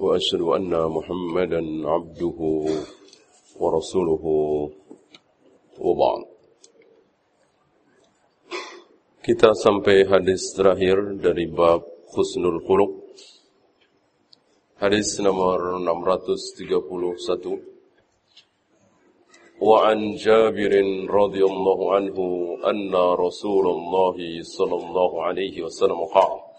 وأشهد أن محمدا عبده ورسوله وبعد Kita sampai hadis terakhir dari bab Husnul Khuluq. Hadis nomor 631. وعن جابر رضي الله عنه أن رسول الله صلى الله عليه وسلم قال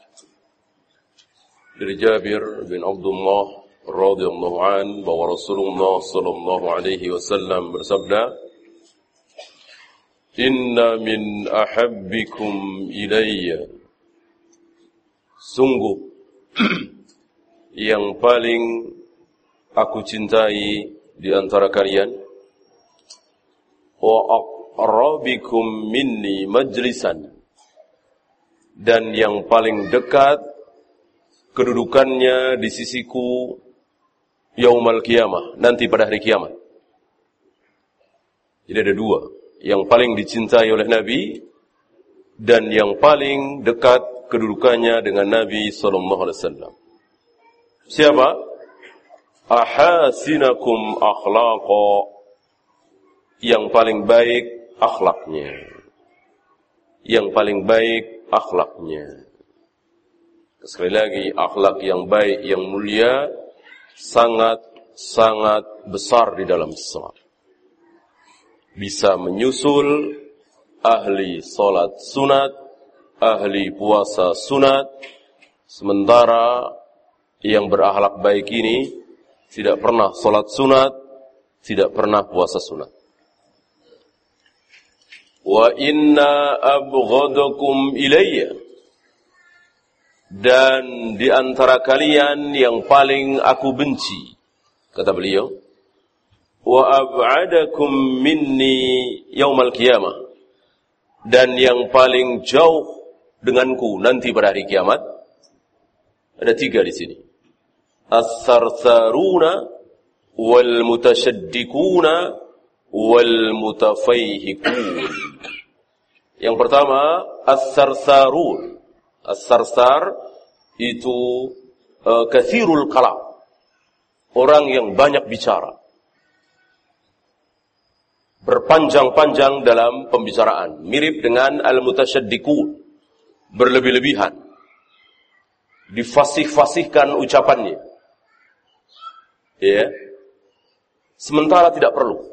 dari Jabir bin Abdullah radhiyallahu an bahwa Rasulullah sallallahu alaihi wasallam bersabda Inna min ahabbikum ilayya. Sungguh yang paling aku cintai di antara kalian wa aqrabikum minni majlisan. Dan yang paling dekat kedudukannya di sisiku yaumal kiamah, nanti pada hari kiamat. Jadi ada dua, yang paling dicintai oleh Nabi dan yang paling dekat kedudukannya dengan Nabi sallallahu alaihi wasallam. Siapa? Ahasinakum akhlaqa yang paling baik akhlaknya. Yang paling baik akhlaknya. Sekali lagi, akhlak yang baik, yang mulia, sangat-sangat besar di dalam Islam. Bisa menyusul ahli solat sunat, ahli puasa sunat, sementara yang berakhlak baik ini tidak pernah solat sunat, tidak pernah puasa sunat. Wa inna abghadakum ilayya dan di antara kalian yang paling aku benci kata beliau wa ab'adakum minni yaumal qiyamah. Dan yang paling jauh denganku nanti pada hari kiamat ada tiga di sini. As-sarsaruna wal mutasyaddiquna wal mutafayhikun yang pertama as-sarsarun As-sarsar itu uh, kathirul kalam. Orang yang banyak bicara. Berpanjang-panjang dalam pembicaraan. Mirip dengan al-mutasyaddiqun. Berlebih-lebihan. Difasih-fasihkan ucapannya. Ya. Sementara tidak perlu.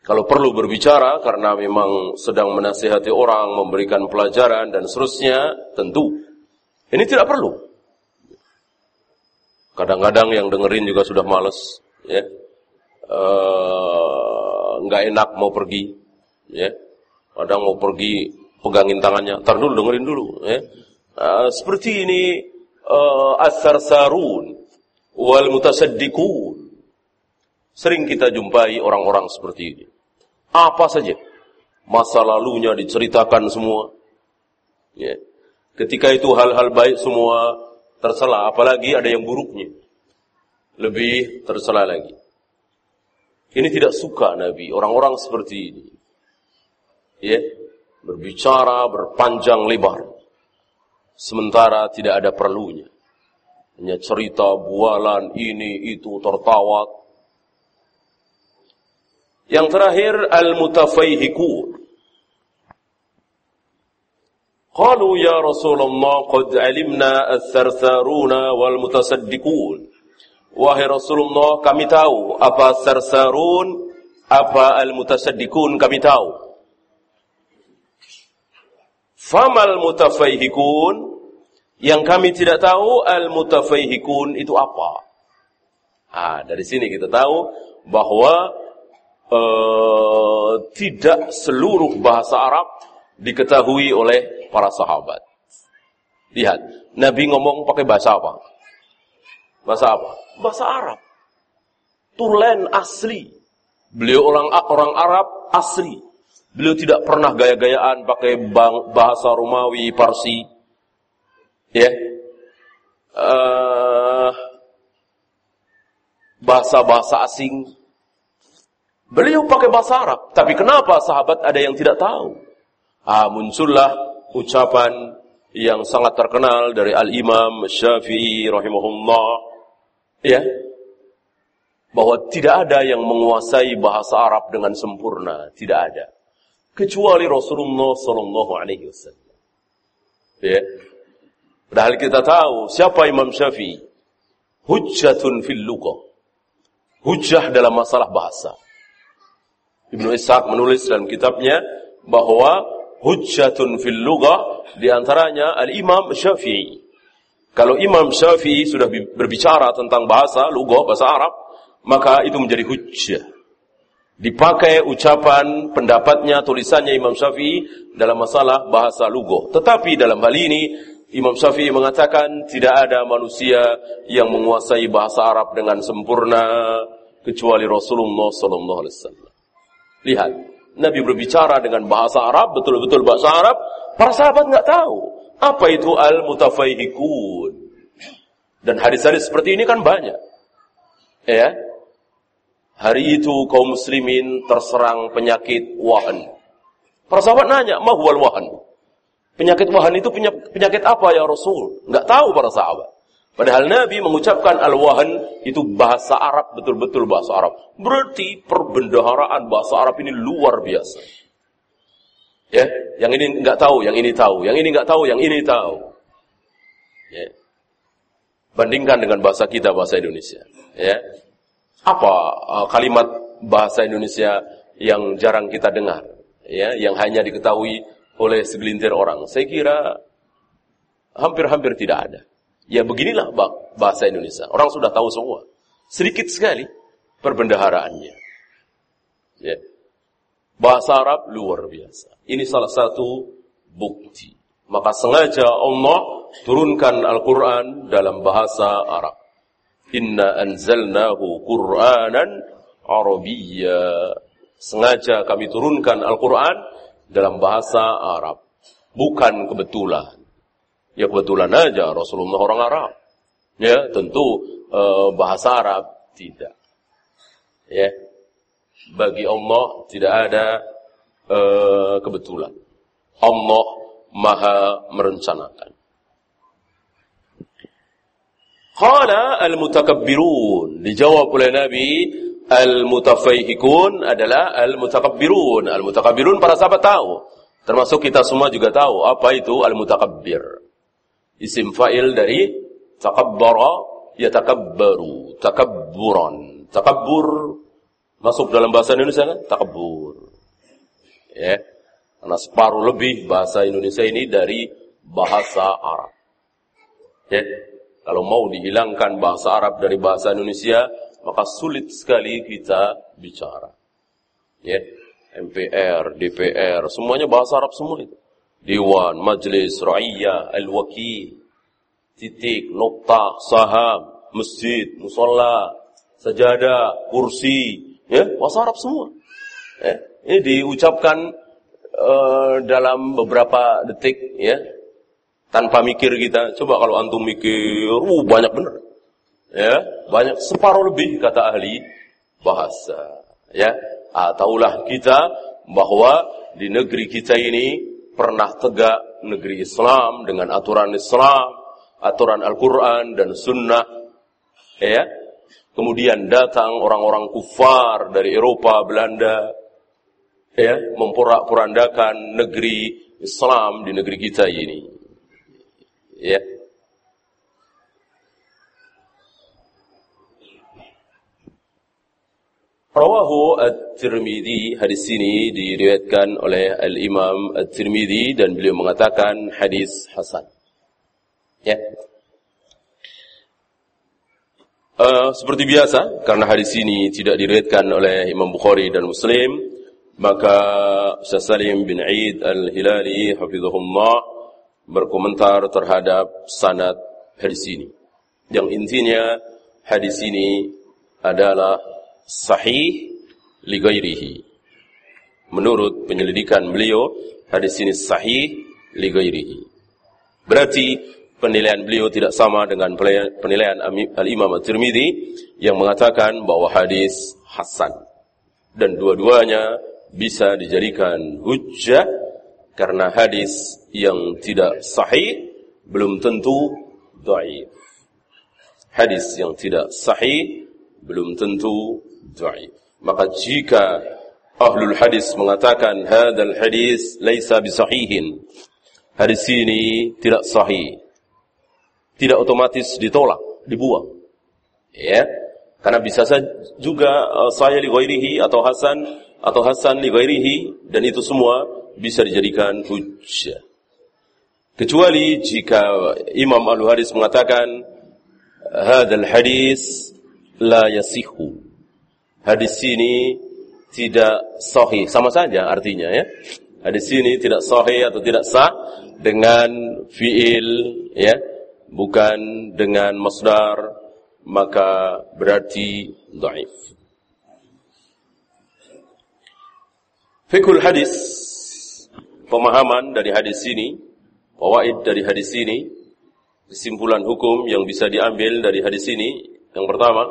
Kalau perlu berbicara karena memang sedang menasihati orang, memberikan pelajaran dan seterusnya, tentu. Ini tidak perlu. Kadang-kadang yang dengerin juga sudah males, ya. Enggak enak mau pergi, ya. Kadang mau pergi pegangin tangannya, tar dulu dengerin dulu, ya. Uh, seperti ini uh, as-sarsarun wal mutasaddiqun. Sering kita jumpai orang-orang seperti ini. Apa saja. Masa lalunya diceritakan semua. Ya. Ketika itu hal-hal baik semua tercela, apalagi ada yang buruknya. Lebih tercela lagi. Ini tidak suka Nabi, orang-orang seperti ini. Ya, berbicara berpanjang lebar. Sementara tidak ada perlunya. Hanya cerita bualan ini itu tertawa. Yang terakhir al-mutafayhikun. Qalu ya Rasulullah qad alimna as-sarsaruna wal mutasaddiqun. Wahai Rasulullah, kami tahu apa sarsarun, apa al-mutasaddiqun kami tahu. Famal mutafayhikun yang kami tidak tahu al-mutafayhikun itu apa? Ah, dari sini kita tahu bahwa uh, tidak seluruh bahasa Arab diketahui oleh para sahabat. Lihat, Nabi ngomong pakai bahasa apa? Bahasa apa? Bahasa Arab. tulen asli. Beliau orang orang Arab asli. Beliau tidak pernah gaya-gayaan pakai bahasa Romawi, Parsi. Ya. Uh, bahasa-bahasa asing. Beliau pakai bahasa Arab. Tapi kenapa sahabat ada yang tidak tahu? Ah, muncullah ucapan yang sangat terkenal dari Al-Imam Syafi'i rahimahullah. Ya, bahwa tidak ada yang menguasai bahasa Arab dengan sempurna, tidak ada. Kecuali Rasulullah Sallallahu Alaihi Wasallam. Ya. Padahal kita tahu siapa Imam Syafi'i. Hujjatun fil lughah. Hujjah dalam masalah bahasa. Ibnu Ishaq menulis dalam kitabnya bahwa hujjatun fil lughah di antaranya al-Imam Syafi'i. Kalau Imam Syafi'i sudah berbicara tentang bahasa lughah bahasa Arab, maka itu menjadi hujjah. Dipakai ucapan, pendapatnya, tulisannya Imam Syafi'i dalam masalah bahasa lugo. Tetapi dalam hal ini, Imam Syafi'i mengatakan tidak ada manusia yang menguasai bahasa Arab dengan sempurna kecuali Rasulullah Sallallahu Alaihi Wasallam. Lihat, Nabi berbicara dengan bahasa Arab, betul-betul bahasa Arab. Para sahabat nggak tahu apa itu al-mutafaihikun. Dan hadis-hadis seperti ini kan banyak. Ya, Hari itu kaum muslimin terserang penyakit wahan. Para sahabat nanya, mahwal wahan? Penyakit wahan itu penyakit apa ya Rasul? Enggak tahu para sahabat. Padahal Nabi mengucapkan al-wahan itu bahasa Arab, betul-betul bahasa Arab. Berarti perbendaharaan bahasa Arab ini luar biasa. Ya, yang ini enggak tahu, yang ini tahu, yang ini enggak tahu, yang ini tahu. Ya. Bandingkan dengan bahasa kita, bahasa Indonesia. Ya, apa uh, kalimat bahasa Indonesia yang jarang kita dengar, ya, yang hanya diketahui oleh segelintir orang? Saya kira hampir-hampir tidak ada. Ya beginilah bahasa Indonesia. Orang sudah tahu semua. Sedikit sekali perbendaharaannya. Ya. Bahasa Arab luar biasa. Ini salah satu bukti. Maka sengaja Allah turunkan Al-Quran dalam bahasa Arab. Inna anzalnahu Qur'anan Arabiyya. Sengaja kami turunkan Al-Quran dalam bahasa Arab. Bukan kebetulan. Ya kebetulan aja Rasulullah orang Arab. Ya tentu e, bahasa Arab tidak. Ya. Bagi Allah tidak ada e, kebetulan. Allah maha merencanakan. Qala al-mutakabbirun. Dijawab oleh Nabi, al-mutafaihikun adalah al-mutakabbirun. Al-mutakabbirun para sahabat tahu. Termasuk kita semua juga tahu apa itu al-mutakabbir. Isim fa'il dari takabbara yatakabbaru. Takabburan. Takabbur masuk dalam bahasa Indonesia kan? Takabbur. Ya. Karena separuh lebih bahasa Indonesia ini dari bahasa Arab. Ya. Kalau mau dihilangkan bahasa Arab dari bahasa Indonesia, maka sulit sekali kita bicara. Ya, MPR, DPR, semuanya bahasa Arab semua itu. Dewan, Majlis, Ra'iyah, Al-Wakil, titik, nokta, saham, masjid, musola, sajadah, kursi, ya, bahasa Arab semua. Ya, ini diucapkan uh, dalam beberapa detik, ya, tanpa mikir kita. Coba kalau antum mikir, uh banyak bener. Ya, banyak separuh lebih kata ahli bahasa. Ya, ah, kita bahwa di negeri kita ini pernah tegak negeri Islam dengan aturan Islam, aturan Al-Quran dan Sunnah. Ya, kemudian datang orang-orang kufar dari Eropa, Belanda, ya, memporak-porandakan negeri Islam di negeri kita ini. Ya. Rawahu At-Tirmidzi hadis ini diriwayatkan oleh Al-Imam At-Tirmidzi dan beliau mengatakan hadis hasan. Ya. Uh, seperti biasa karena hadis ini tidak diriwayatkan oleh Imam Bukhari dan Muslim maka Ustaz Salim bin Aid Al-Hilali hafizahullah berkomentar terhadap sanad hadis ini. Yang intinya hadis ini adalah sahih li ghairihi. Menurut penyelidikan beliau, hadis ini sahih li ghairihi. Berarti penilaian beliau tidak sama dengan penilaian Al-Imam At-Tirmidzi yang mengatakan bahwa hadis hasan. Dan dua-duanya bisa dijadikan hujjah karena hadis yang tidak sahih belum tentu dhaif. Hadis yang tidak sahih belum tentu dhaif. Maka jika ahlul hadis mengatakan hadal hadis laisa bisahihin. Hadis ini tidak sahih. Tidak otomatis ditolak, dibuang. Ya. Karena bisa saja juga uh, saya li atau Hasan atau Hasan li dan itu semua bisa dijadikan hujjah. Kecuali jika Imam Al-Hadis mengatakan hadal hadis la yasihu. Hadis ini tidak sahih, sama saja artinya ya. Hadis ini tidak sahih atau tidak sah dengan fiil ya, bukan dengan masdar maka berarti dhaif. Fikul hadis pemahaman dari hadis ini Fawaid dari hadis ini, kesimpulan hukum yang bisa diambil dari hadis ini, yang pertama,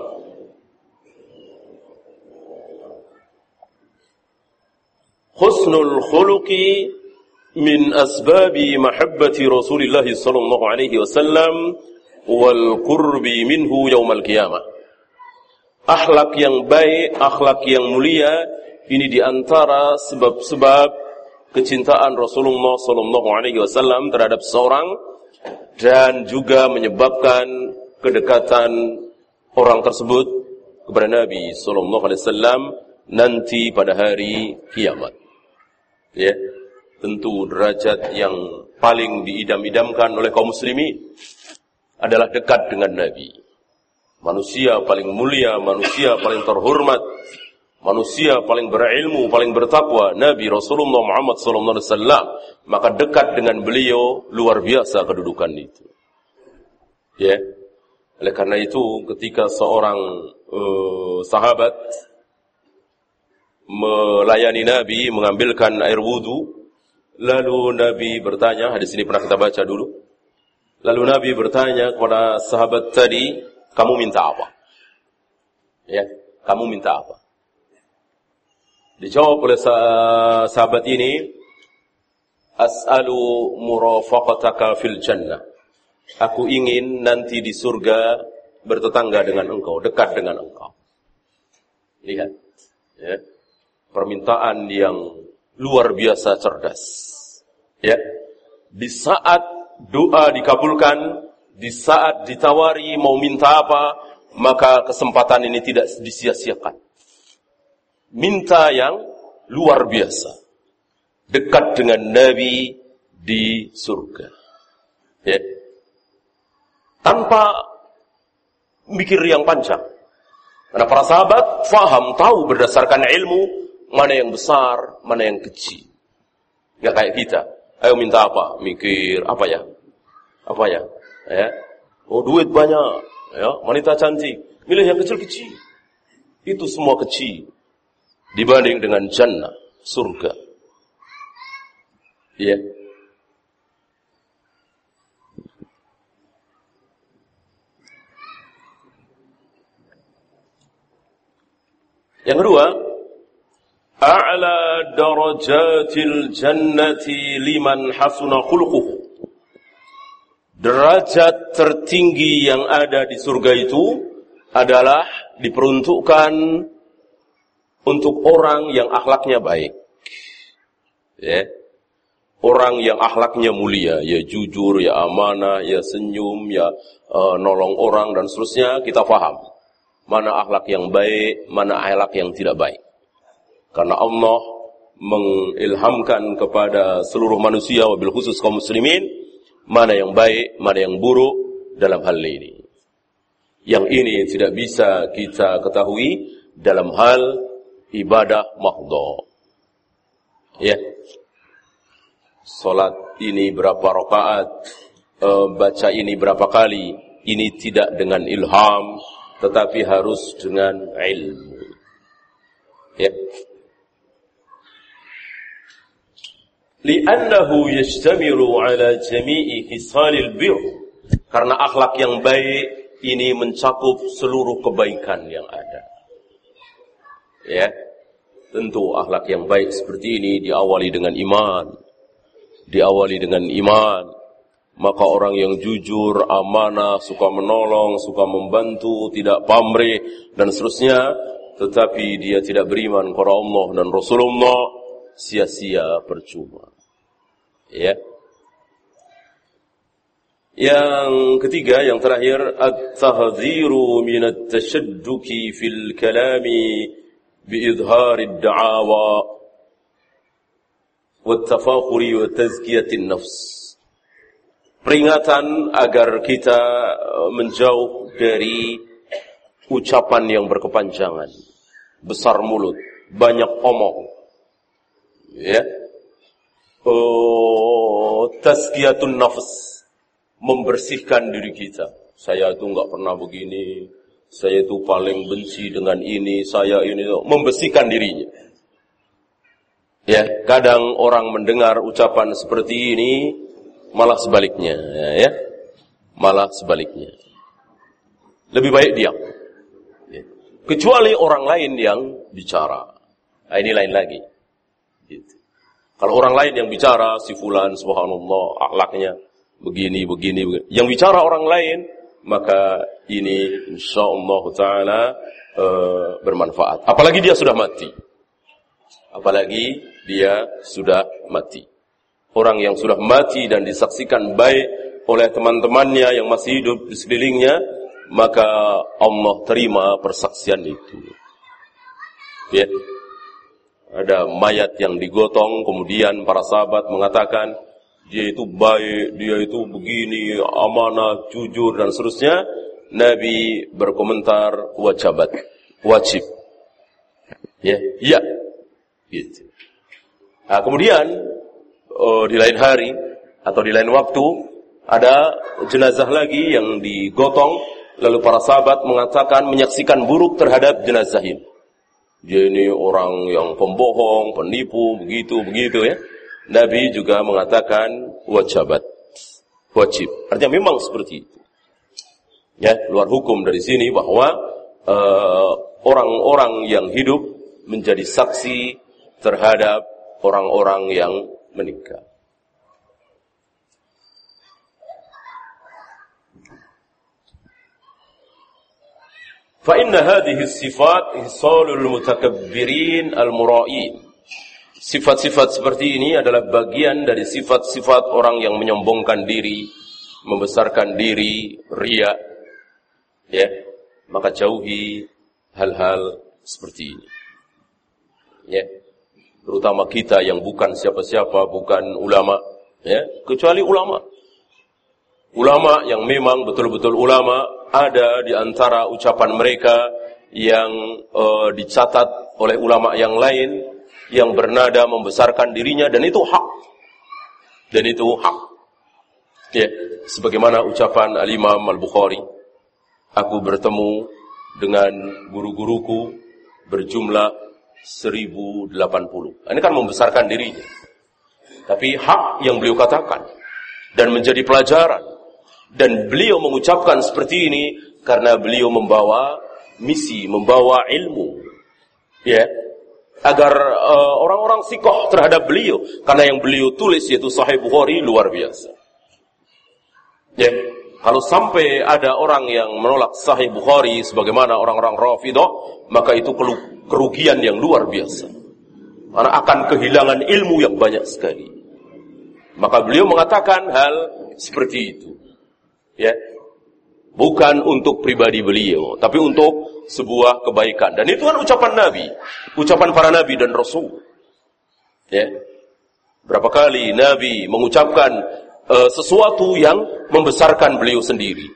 husnul khuluqi min asbabi mahabbati Rasulullah sallallahu alaihi wasallam wal qurbi minhu yaumal qiyamah. Akhlak yang baik, akhlak yang mulia ini di antara sebab-sebab kecintaan Rasulullah Sallallahu Alaihi Wasallam terhadap seorang dan juga menyebabkan kedekatan orang tersebut kepada Nabi Sallallahu Alaihi Wasallam nanti pada hari kiamat. Ya, tentu derajat yang paling diidam-idamkan oleh kaum muslimin adalah dekat dengan Nabi. Manusia paling mulia, manusia paling terhormat manusia paling berilmu, paling bertakwa, Nabi Rasulullah Muhammad SAW, maka dekat dengan beliau luar biasa kedudukan itu. Ya, oleh karena itu ketika seorang uh, sahabat melayani Nabi, mengambilkan air wudhu, lalu Nabi bertanya, hadis ini pernah kita baca dulu, lalu Nabi bertanya kepada sahabat tadi, kamu minta apa? Ya, kamu minta apa? Dijawab oleh sahabat ini, As'alu murafaqataka fil jannah. Aku ingin nanti di surga bertetangga dengan engkau, dekat dengan engkau. Lihat. Ya. Permintaan yang luar biasa cerdas. Ya. Di saat doa dikabulkan, di saat ditawari mau minta apa, maka kesempatan ini tidak disia-siakan minta yang luar biasa. Dekat dengan Nabi di surga. Ya. Tanpa mikir yang panjang. Karena para sahabat faham, tahu berdasarkan ilmu mana yang besar, mana yang kecil. Gak kayak kita. Ayo minta apa? Mikir apa ya? Apa ya? Ya. Oh duit banyak. Ya, wanita cantik. Milih yang kecil-kecil. Itu semua kecil dibanding dengan jannah, surga. Ya. Yang kedua, a'la darajatil jannati liman hasuna khuluquhu. Derajat tertinggi yang ada di surga itu adalah diperuntukkan untuk orang yang akhlaknya baik. Ya. Orang yang akhlaknya mulia, ya jujur, ya amanah, ya senyum, ya uh, nolong orang dan seterusnya, kita paham. Mana akhlak yang baik, mana akhlak yang tidak baik. Karena Allah mengilhamkan kepada seluruh manusia, wabil khusus kaum muslimin, mana yang baik, mana yang buruk dalam hal ini. Yang ini tidak bisa kita ketahui dalam hal ibadah mahdoh. Ya. Salat ini berapa rakaat, e, baca ini berapa kali, ini tidak dengan ilham, tetapi harus dengan ilmu. Ya. Li'annahu yajtamilu ala jami'i hisalil bir. Karena akhlak yang baik ini mencakup seluruh kebaikan yang ada. Ya. Tentu akhlak yang baik seperti ini diawali dengan iman. Diawali dengan iman. Maka orang yang jujur, amanah, suka menolong, suka membantu, tidak pamrih, dan seterusnya. Tetapi dia tidak beriman kepada Allah dan Rasulullah sia-sia percuma. Ya. Yang ketiga, yang terakhir, at-tahdhiru min at-tashadduki fil kalami biidhar ad-da'awa wa tafakhuri wa tazkiyati nafs. Peringatan agar kita menjauh dari ucapan yang berkepanjangan, besar mulut, banyak omong, ya. Oh, tazkiyatun nafs. Membersihkan diri kita. Saya itu nggak pernah begini. Saya itu paling benci dengan ini saya ini. Membersihkan dirinya. Ya kadang orang mendengar ucapan seperti ini malah sebaliknya ya. Malah sebaliknya. Lebih baik diam. Ya. kecuali orang lain yang bicara. Nah, ini lain lagi Gitu. Kalau orang lain yang bicara, si fulan, subhanallah, akhlaknya begini, begini, begini. Yang bicara orang lain, maka ini insya Allah ta'ala e, bermanfaat. Apalagi dia sudah mati. Apalagi dia sudah mati. Orang yang sudah mati dan disaksikan baik oleh teman-temannya yang masih hidup di sekelilingnya, maka Allah terima persaksian itu. Ya ada mayat yang digotong, kemudian para sahabat mengatakan, dia itu baik, dia itu begini, amanah, jujur, dan seterusnya. Nabi berkomentar, wajabat, wajib. Ya, iya. Gitu. Nah, kemudian, oh, di lain hari, atau di lain waktu, ada jenazah lagi yang digotong, lalu para sahabat mengatakan, menyaksikan buruk terhadap jenazah ini. Dia ini orang yang pembohong, penipu, begitu, begitu ya. Nabi juga mengatakan wajibat. Wajib. Artinya memang seperti itu. Ya, luar hukum dari sini bahwa eh, orang-orang uh, yang hidup menjadi saksi terhadap orang-orang yang meninggal. Fa inna hadhihi sifat hisalul mutakabbirin al-mura'in. Sifat-sifat seperti ini adalah bagian dari sifat-sifat orang yang menyombongkan diri, membesarkan diri, ria. Ya, maka jauhi hal-hal seperti ini. Ya. Terutama kita yang bukan siapa-siapa, bukan ulama, ya, kecuali ulama. Ulama yang memang betul-betul ulama ada di antara ucapan mereka yang uh, dicatat oleh ulama yang lain yang bernada membesarkan dirinya dan itu hak. Dan itu hak. Ya, sebagaimana ucapan Al-Imam Al-Bukhari, aku bertemu dengan guru-guruku berjumlah 1080. Ini kan membesarkan dirinya. Tapi hak yang beliau katakan dan menjadi pelajaran dan beliau mengucapkan seperti ini karena beliau membawa misi, membawa ilmu. Ya. Agar uh, orang-orang sikoh terhadap beliau. Karena yang beliau tulis yaitu Sahih Bukhari luar biasa. Ya. Kalau sampai ada orang yang menolak Sahih Bukhari sebagaimana orang-orang Rafidah, maka itu kerugian yang luar biasa. Karena akan kehilangan ilmu yang banyak sekali. Maka beliau mengatakan hal seperti itu ya. Bukan untuk pribadi beliau tapi untuk sebuah kebaikan. Dan itu kan ucapan nabi ucapan para nabi dan rasul ya. Berapa kali nabi mengucapkan uh, sesuatu yang membesarkan beliau sendiri.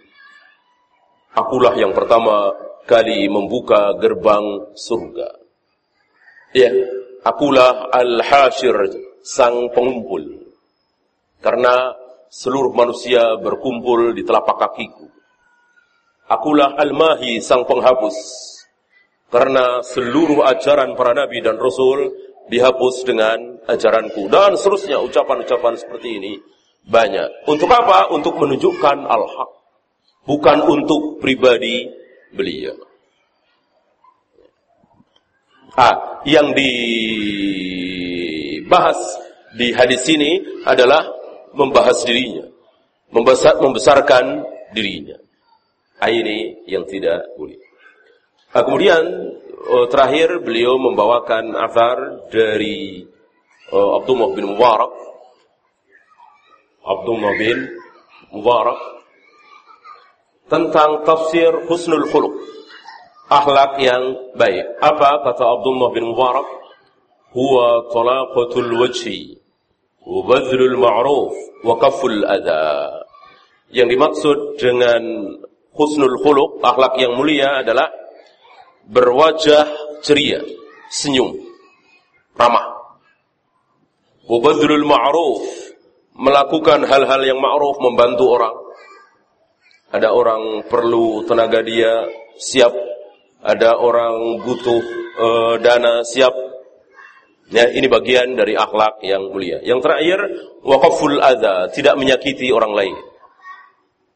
Akulah yang pertama kali membuka gerbang surga. Ya akulah al-hashir sang pengumpul. Karena seluruh manusia berkumpul di telapak kakiku. Akulah Al-Mahi sang penghapus. Karena seluruh ajaran para nabi dan rasul dihapus dengan ajaranku. Dan seterusnya ucapan-ucapan seperti ini banyak. Untuk apa? Untuk menunjukkan al-haq. Bukan untuk pribadi beliau. Ah, yang dibahas di hadis ini adalah membahas dirinya. Membesar, membesarkan dirinya. Ini yang tidak boleh. Nah, kemudian uh, terakhir beliau membawakan asar dari uh, Abdullah bin Mubarak. Abdullah bin Mubarak tentang tafsir husnul khuluq. Akhlak yang baik. Apa kata Abdullah bin Mubarak? Huwa talaqatul wajhi wa badlul ma'ruf wa kaful adha. Yang dimaksud dengan husnul khuluq, akhlak yang mulia adalah berwajah ceria, senyum, ramah. Wabadrul ma'ruf, melakukan hal-hal yang ma'ruf, membantu orang. Ada orang perlu tenaga dia, siap. Ada orang butuh uh, dana, siap. Ya, ini bagian dari akhlak yang mulia. Yang terakhir, waqaful adha, tidak menyakiti orang lain.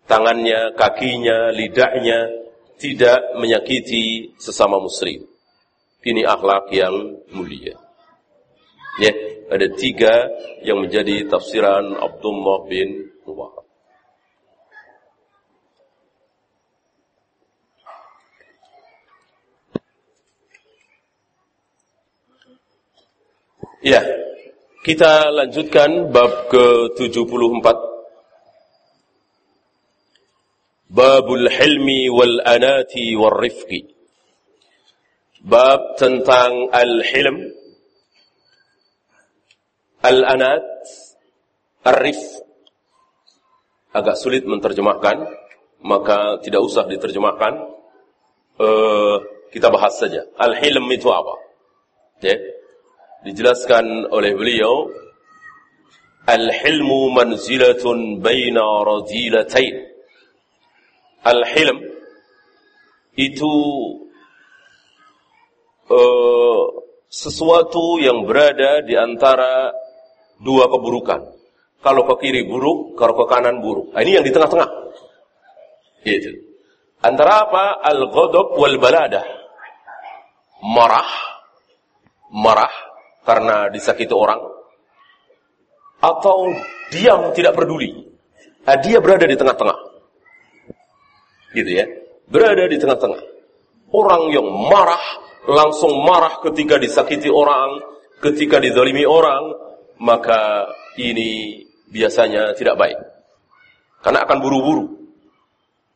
Tangannya, kakinya, lidahnya, tidak menyakiti sesama muslim. Ini akhlak yang mulia. Ya, ada tiga yang menjadi tafsiran Abdullah bin Mubarak. Ya, kita lanjutkan bab ke-74 Babul Hilmi wal Anati wal Rifqi. Bab tentang Al-Hilm, Al-Anat, Ar-Rif. Agak sulit menerjemahkan, maka tidak usah diterjemahkan. Uh, kita bahas saja. Al-Hilm itu apa? Ya. Dijelaskan oleh beliau, Al-Hilmu manzilatun baina radilatain al-hilm itu uh, sesuatu yang berada di antara dua keburukan. Kalau ke kiri buruk, kalau ke kanan buruk. Nah, ini yang di tengah-tengah. Itu. Antara apa? Al-ghadab wal baladah. Marah. Marah karena disakiti orang. Atau diam tidak peduli. Nah, dia berada di tengah-tengah gitu ya, berada di tengah-tengah. Orang yang marah, langsung marah ketika disakiti orang, ketika dizalimi orang, maka ini biasanya tidak baik. Karena akan buru-buru.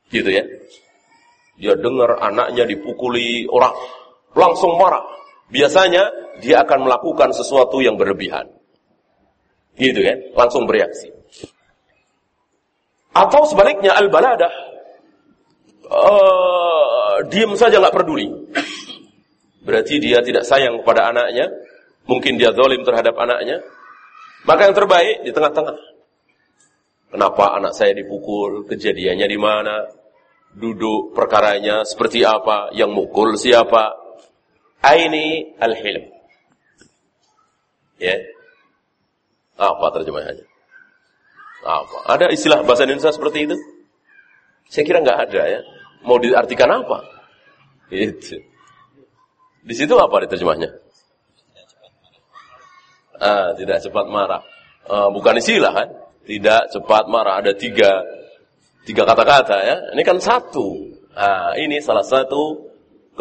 Gitu ya. Dia dengar anaknya dipukuli orang, langsung marah. Biasanya dia akan melakukan sesuatu yang berlebihan. Gitu ya, langsung bereaksi. Atau sebaliknya al-baladah, uh, diam saja nggak peduli. Berarti dia tidak sayang kepada anaknya, mungkin dia zalim terhadap anaknya. Maka yang terbaik di tengah-tengah. Kenapa anak saya dipukul? Kejadiannya di mana? Duduk perkaranya seperti apa? Yang mukul siapa? Aini al-hilm. Ya. Apa terjemahannya? Apa? Ada istilah bahasa Indonesia seperti itu? Saya kira nggak ada ya. Mau diartikan apa? Itu. Di situ apa diterjemahnya? Ah, tidak cepat marah. Ah, bukan istilah kan? Tidak cepat marah. Ada tiga, tiga kata-kata ya. Ini kan satu. Ah, ini salah satu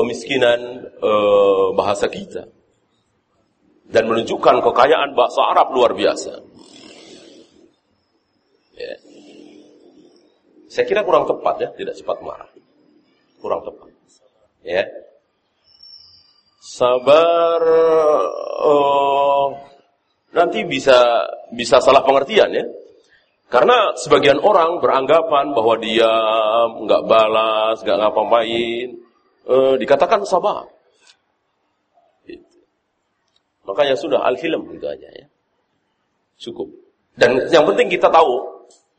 kemiskinan uh, bahasa kita. Dan menunjukkan kekayaan bahasa Arab luar biasa. Ya. Saya kira kurang tepat ya, tidak cepat marah kurang tepat. Ya. Sabar oh, nanti bisa bisa salah pengertian ya. Karena sebagian orang beranggapan bahwa dia nggak balas, nggak ngapain, eh, dikatakan sabar. Gitu. Makanya sudah al-hilm itu aja ya. Cukup. Dan yang penting kita tahu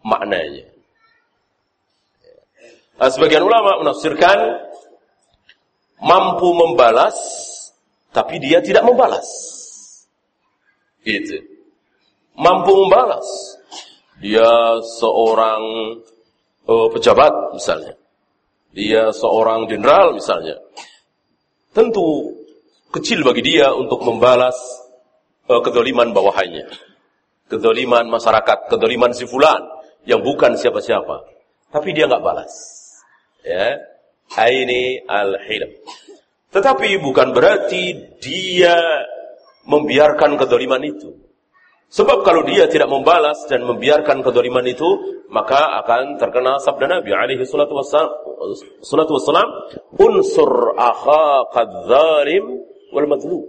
maknanya. Nah, sebagian ulama menafsirkan mampu membalas, tapi dia tidak membalas. Gitu. Mampu membalas. Dia seorang uh, pejabat misalnya. Dia seorang jenderal misalnya. Tentu kecil bagi dia untuk membalas uh, kedoliman bawahannya. Kedoliman masyarakat, kedoliman si fulan yang bukan siapa-siapa. Tapi dia nggak balas. Ya, Aini al-hilm. Tetapi bukan berarti dia membiarkan kedoliman itu. Sebab kalau dia tidak membalas dan membiarkan kedoliman itu, maka akan terkena sabda Nabi alaihi salatu wassalam, unsur akha kadzalim wal madlum.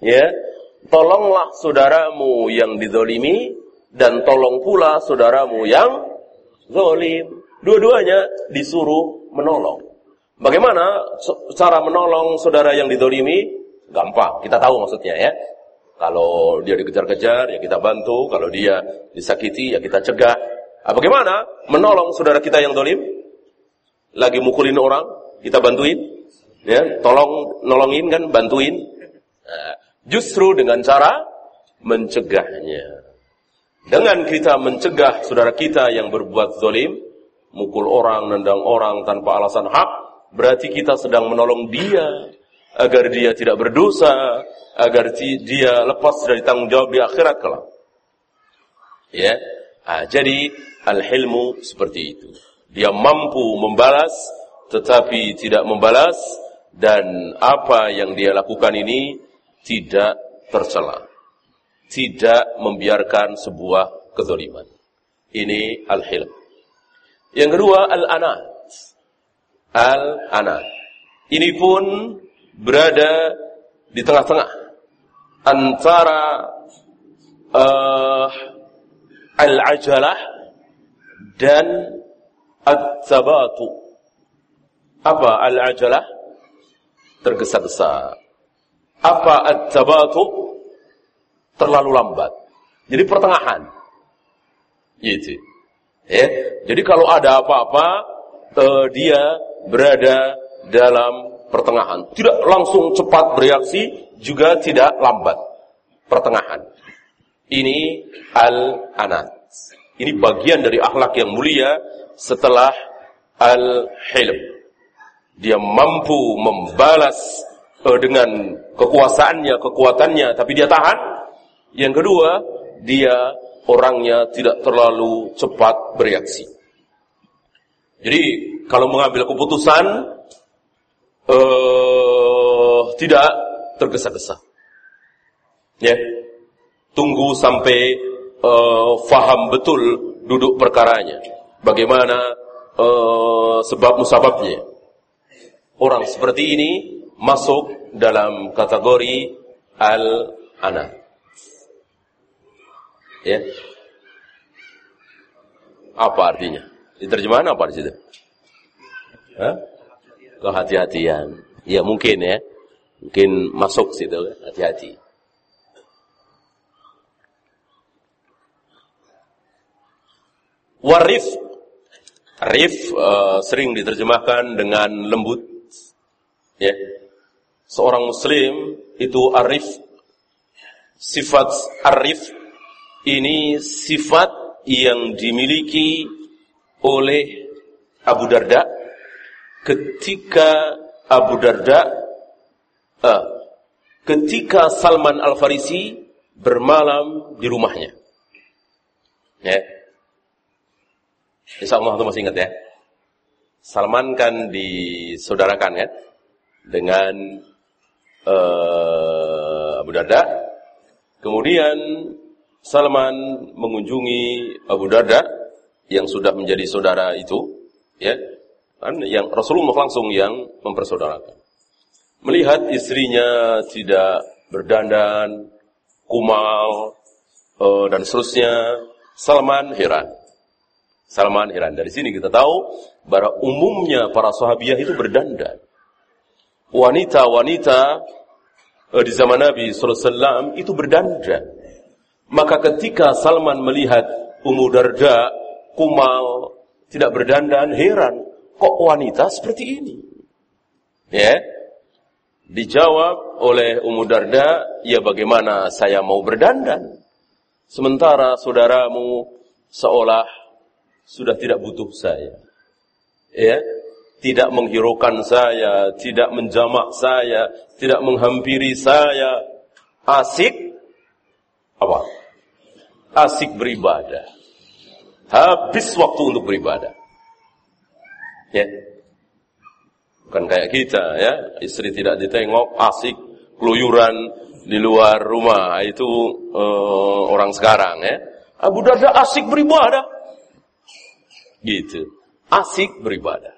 Ya, tolonglah saudaramu yang didolimi dan tolong pula saudaramu yang zalim. Dua-duanya disuruh menolong. Bagaimana cara menolong saudara yang didolimi? Gampang, kita tahu maksudnya ya. Kalau dia dikejar-kejar, ya kita bantu. Kalau dia disakiti, ya kita cegah. Nah, bagaimana menolong saudara kita yang dolim? Lagi mukulin orang, kita bantuin. Ya, tolong nolongin kan, bantuin. Nah, justru dengan cara mencegahnya. Dengan kita mencegah saudara kita yang berbuat zolim, mukul orang, nendang orang tanpa alasan hak, berarti kita sedang menolong dia agar dia tidak berdosa, agar dia lepas dari tanggung jawab di akhirat kelak. Ya. Nah, jadi al-hilmu seperti itu. Dia mampu membalas tetapi tidak membalas dan apa yang dia lakukan ini tidak tercela. Tidak membiarkan sebuah kezaliman. Ini al-hilm. Yang kedua al-anat al-ana. Ini pun berada di tengah-tengah antara uh, al-ajalah dan at-tabatu. Apa al-ajalah? Tergesa-gesa. Apa at-tabatu? Terlalu lambat. Jadi pertengahan. Gitu. Ya. Jadi kalau ada apa-apa, uh, dia berada dalam pertengahan. Tidak langsung cepat bereaksi, juga tidak lambat. Pertengahan. Ini al-anat. Ini bagian dari akhlak yang mulia setelah al-hilm. Dia mampu membalas uh, dengan kekuasaannya, kekuatannya, tapi dia tahan. Yang kedua, dia orangnya tidak terlalu cepat bereaksi. Jadi kalau mengambil keputusan uh, tidak tergesa-gesa. Ya. Tunggu sampai uh, faham betul duduk perkaranya. Bagaimana uh, sebab musababnya. Orang seperti ini masuk dalam kategori al-ana. Ya. Apa artinya? Diterjemahkan apa di situ? Hah? Kehati-hatian. Ya mungkin ya. Mungkin masuk situ hati-hati. Warif Rif uh, sering diterjemahkan dengan lembut. Ya. Seorang muslim itu arif. Sifat arif ini sifat yang dimiliki oleh Abu Darda ketika Abu Darda uh, ketika Salman Al Farisi bermalam di rumahnya. Ya. Insya Allah masih ingat ya. Salman kan disaudarakan ya dengan uh, Abu Darda. Kemudian Salman mengunjungi Abu Darda yang sudah menjadi saudara itu, ya, kan yang Rasulullah langsung yang mempersaudarakan. Melihat istrinya tidak berdandan, kumal, uh, dan seterusnya, Salman heran. Salman heran. Dari sini kita tahu bahwa umumnya para sahabiah itu berdandan. Wanita-wanita uh, di zaman Nabi SAW itu berdandan. Maka ketika Salman melihat Ummu Darda kumal, tidak berdandan, heran. Kok wanita seperti ini? Ya, Dijawab oleh Ummu Darda, ya bagaimana saya mau berdandan? Sementara saudaramu seolah sudah tidak butuh saya. Ya, tidak menghiraukan saya, tidak menjamak saya, tidak menghampiri saya. Asik apa? Asik beribadah. Habis waktu untuk beribadah. Ya, Bukan kayak kita ya, istri tidak ditengok, asik, keluyuran di luar rumah. Itu uh, orang sekarang ya. Abu Darda asik beribadah. Gitu. Asik beribadah.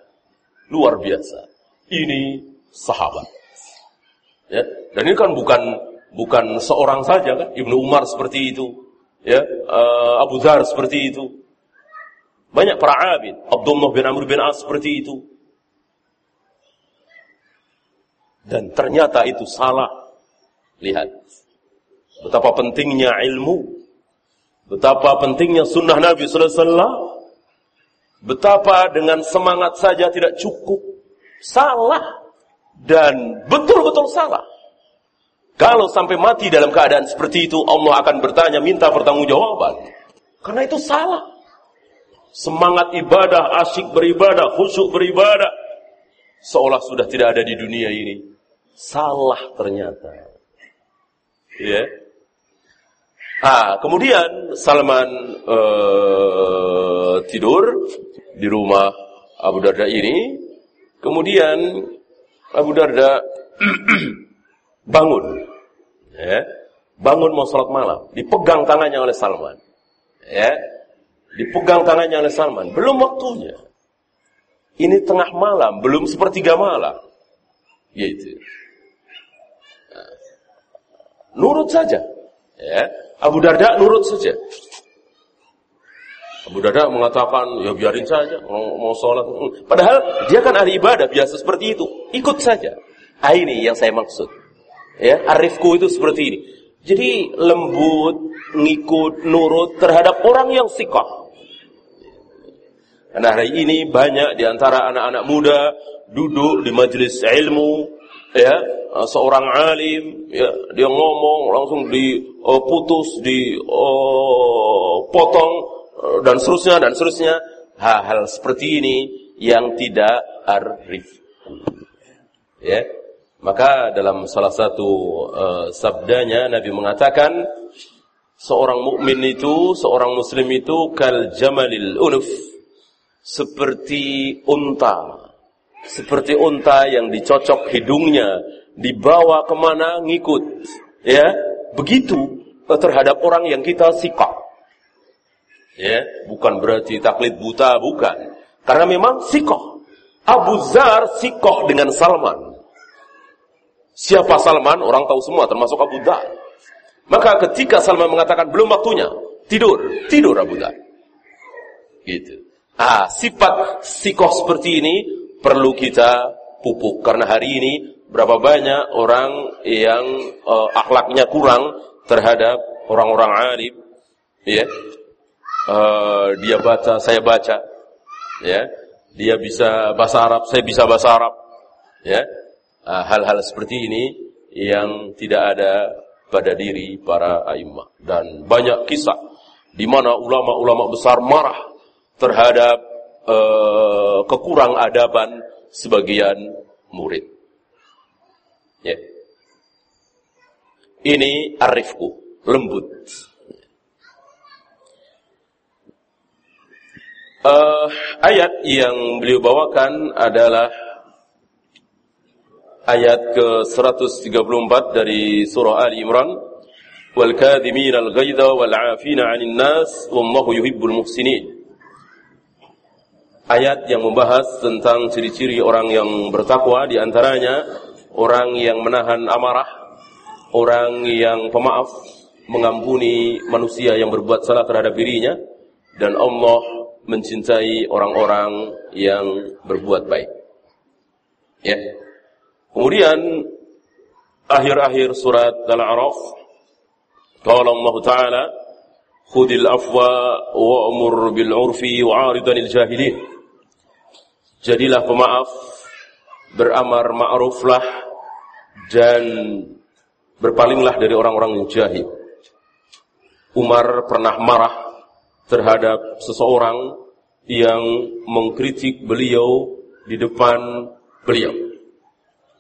Luar biasa. Ini sahabat. Ya, dan ini kan bukan bukan seorang saja kan, Ibnu Umar seperti itu, ya, uh, Abu Dhar seperti itu. Banyak para abid, Abdullah bin Amr bin As seperti itu. Dan ternyata itu salah. Lihat. Betapa pentingnya ilmu. Betapa pentingnya sunnah Nabi Wasallam. Betapa dengan semangat saja tidak cukup. Salah. Dan betul-betul salah. Kalau sampai mati dalam keadaan seperti itu, Allah akan bertanya, minta pertanggungjawaban. Karena itu salah. Semangat ibadah, asyik beribadah, khusyuk beribadah. Seolah sudah tidak ada di dunia ini. Salah ternyata. Ya. Ah, kemudian Salman uh, tidur di rumah Abu Darda ini. Kemudian Abu Darda bangun. Ya. Bangun mau sholat malam. Dipegang tangannya oleh Salman. Ya. Dipegang tangannya oleh Salman. Belum waktunya. Ini tengah malam, belum sepertiga malam. Gitu. Nurut saja. Ya. Abu Darda nurut saja. Abu Darda mengatakan, ya biarin saja, mau, mau sholat. Padahal dia kan ahli ibadah, biasa seperti itu. Ikut saja. Ah, ini yang saya maksud. Ya, arifku itu seperti ini. Jadi lembut, ngikut, nurut terhadap orang yang sikap. Karena hari ini banyak di antara anak-anak muda duduk di majelis ilmu, ya. Eh, seorang alim ya. Dia ngomong langsung diputus uh, dipotong uh, dan seterusnya dan seterusnya. Hal-hal seperti ini yang tidak arif. Ya. Maka dalam salah satu uh, sabdanya Nabi mengatakan seorang mukmin itu seorang muslim itu kal jamalil unuf seperti unta seperti unta yang dicocok hidungnya, dibawa ke mana ngikut. Ya, begitu terhadap orang yang kita sikap. Ya, bukan berarti taklid buta, bukan. Karena memang sikoh. Abu Zar sikoh dengan Salman. Siapa Salman? Orang tahu semua, termasuk Abu Dhar. Maka ketika Salman mengatakan belum waktunya, tidur, tidur Abu Dhar. Gitu. Ah, sifat sikoh seperti ini perlu kita pupuk. Karena hari ini berapa banyak orang yang uh, akhlaknya kurang terhadap orang-orang alim ya. Uh, dia baca saya baca ya. Dia bisa bahasa Arab saya bisa bahasa Arab ya. Uh, hal-hal seperti ini yang tidak ada pada diri para a'immah. Dan banyak kisah di mana ulama-ulama besar marah terhadap uh, kekurang adaban sebagian murid. Ya. Ini arifku, lembut. Uh, ayat yang beliau bawakan adalah ayat ke-134 dari surah Ali Imran wal kadhimin al ghaidha wal 'afina 'anil nas wallahu yuhibbul muhsinin ayat yang membahas tentang ciri-ciri orang yang bertakwa di antaranya orang yang menahan amarah, orang yang pemaaf, mengampuni manusia yang berbuat salah terhadap dirinya dan Allah mencintai orang-orang yang berbuat baik. Ya. Kemudian akhir-akhir surat Al-A'raf qala Allah Ta'ala khudil afwa wa'mur bil 'urfi jahilin Jadilah pemaaf, beramar ma'ruflah dan berpalinglah dari orang-orang yang jahil. Umar pernah marah terhadap seseorang yang mengkritik beliau di depan beliau.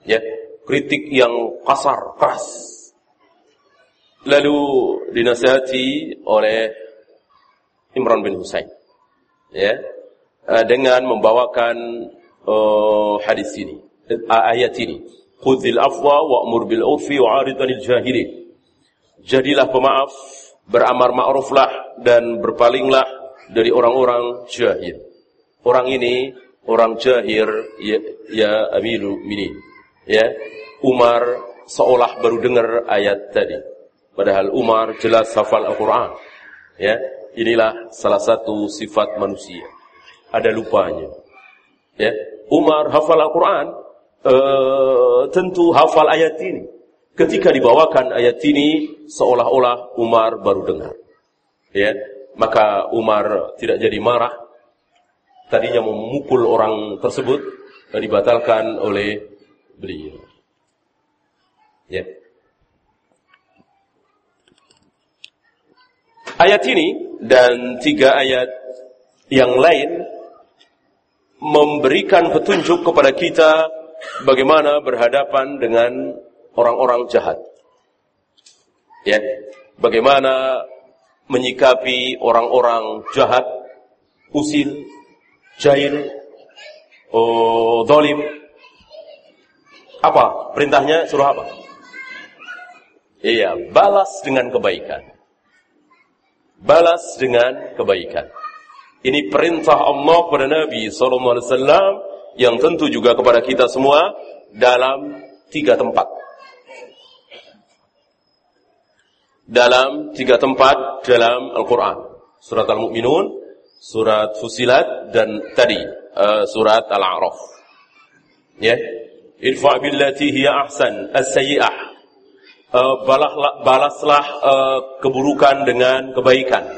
Ya, kritik yang kasar, keras. Lalu dinasihati oleh Imran bin Husain. Ya, dengan membawakan uh, hadis ini, ayat ini. Khudhil afwa wa'mur bil urfi wa'arid anil jahilin. Jadilah pemaaf beramar ma'ruflah dan berpalinglah dari orang-orang jahil. Orang ini orang jahil ya, ya Amirul Minin. Ya, Umar seolah baru dengar ayat tadi. Padahal Umar jelas hafal Al-Qur'an. Ya, inilah salah satu sifat manusia. Ada lupanya. Ya, Umar hafal Al-Qur'an, uh, tentu hafal ayat ini. Ketika dibawakan ayat ini seolah-olah Umar baru dengar. Ya, maka Umar tidak jadi marah. Tadinya memukul orang tersebut dan dibatalkan oleh beliau. Ya. Ayat ini dan tiga ayat yang lain memberikan petunjuk kepada kita bagaimana berhadapan dengan orang-orang jahat. Ya, bagaimana menyikapi orang-orang jahat, usil, jahil, oh, dolim. Apa perintahnya? Suruh apa? Iya, balas dengan kebaikan. Balas dengan kebaikan. Ini perintah Allah kepada Nabi Sallallahu Alaihi Wasallam yang tentu juga kepada kita semua dalam tiga tempat. dalam tiga tempat dalam Al-Quran. Surat Al-Mu'minun, surat Fusilat, dan tadi uh, surat Al-A'raf. Ya. Irfa' billati hiya ahsan as-sayyi'ah. Uh, balaslah, balaslah uh, keburukan dengan kebaikan.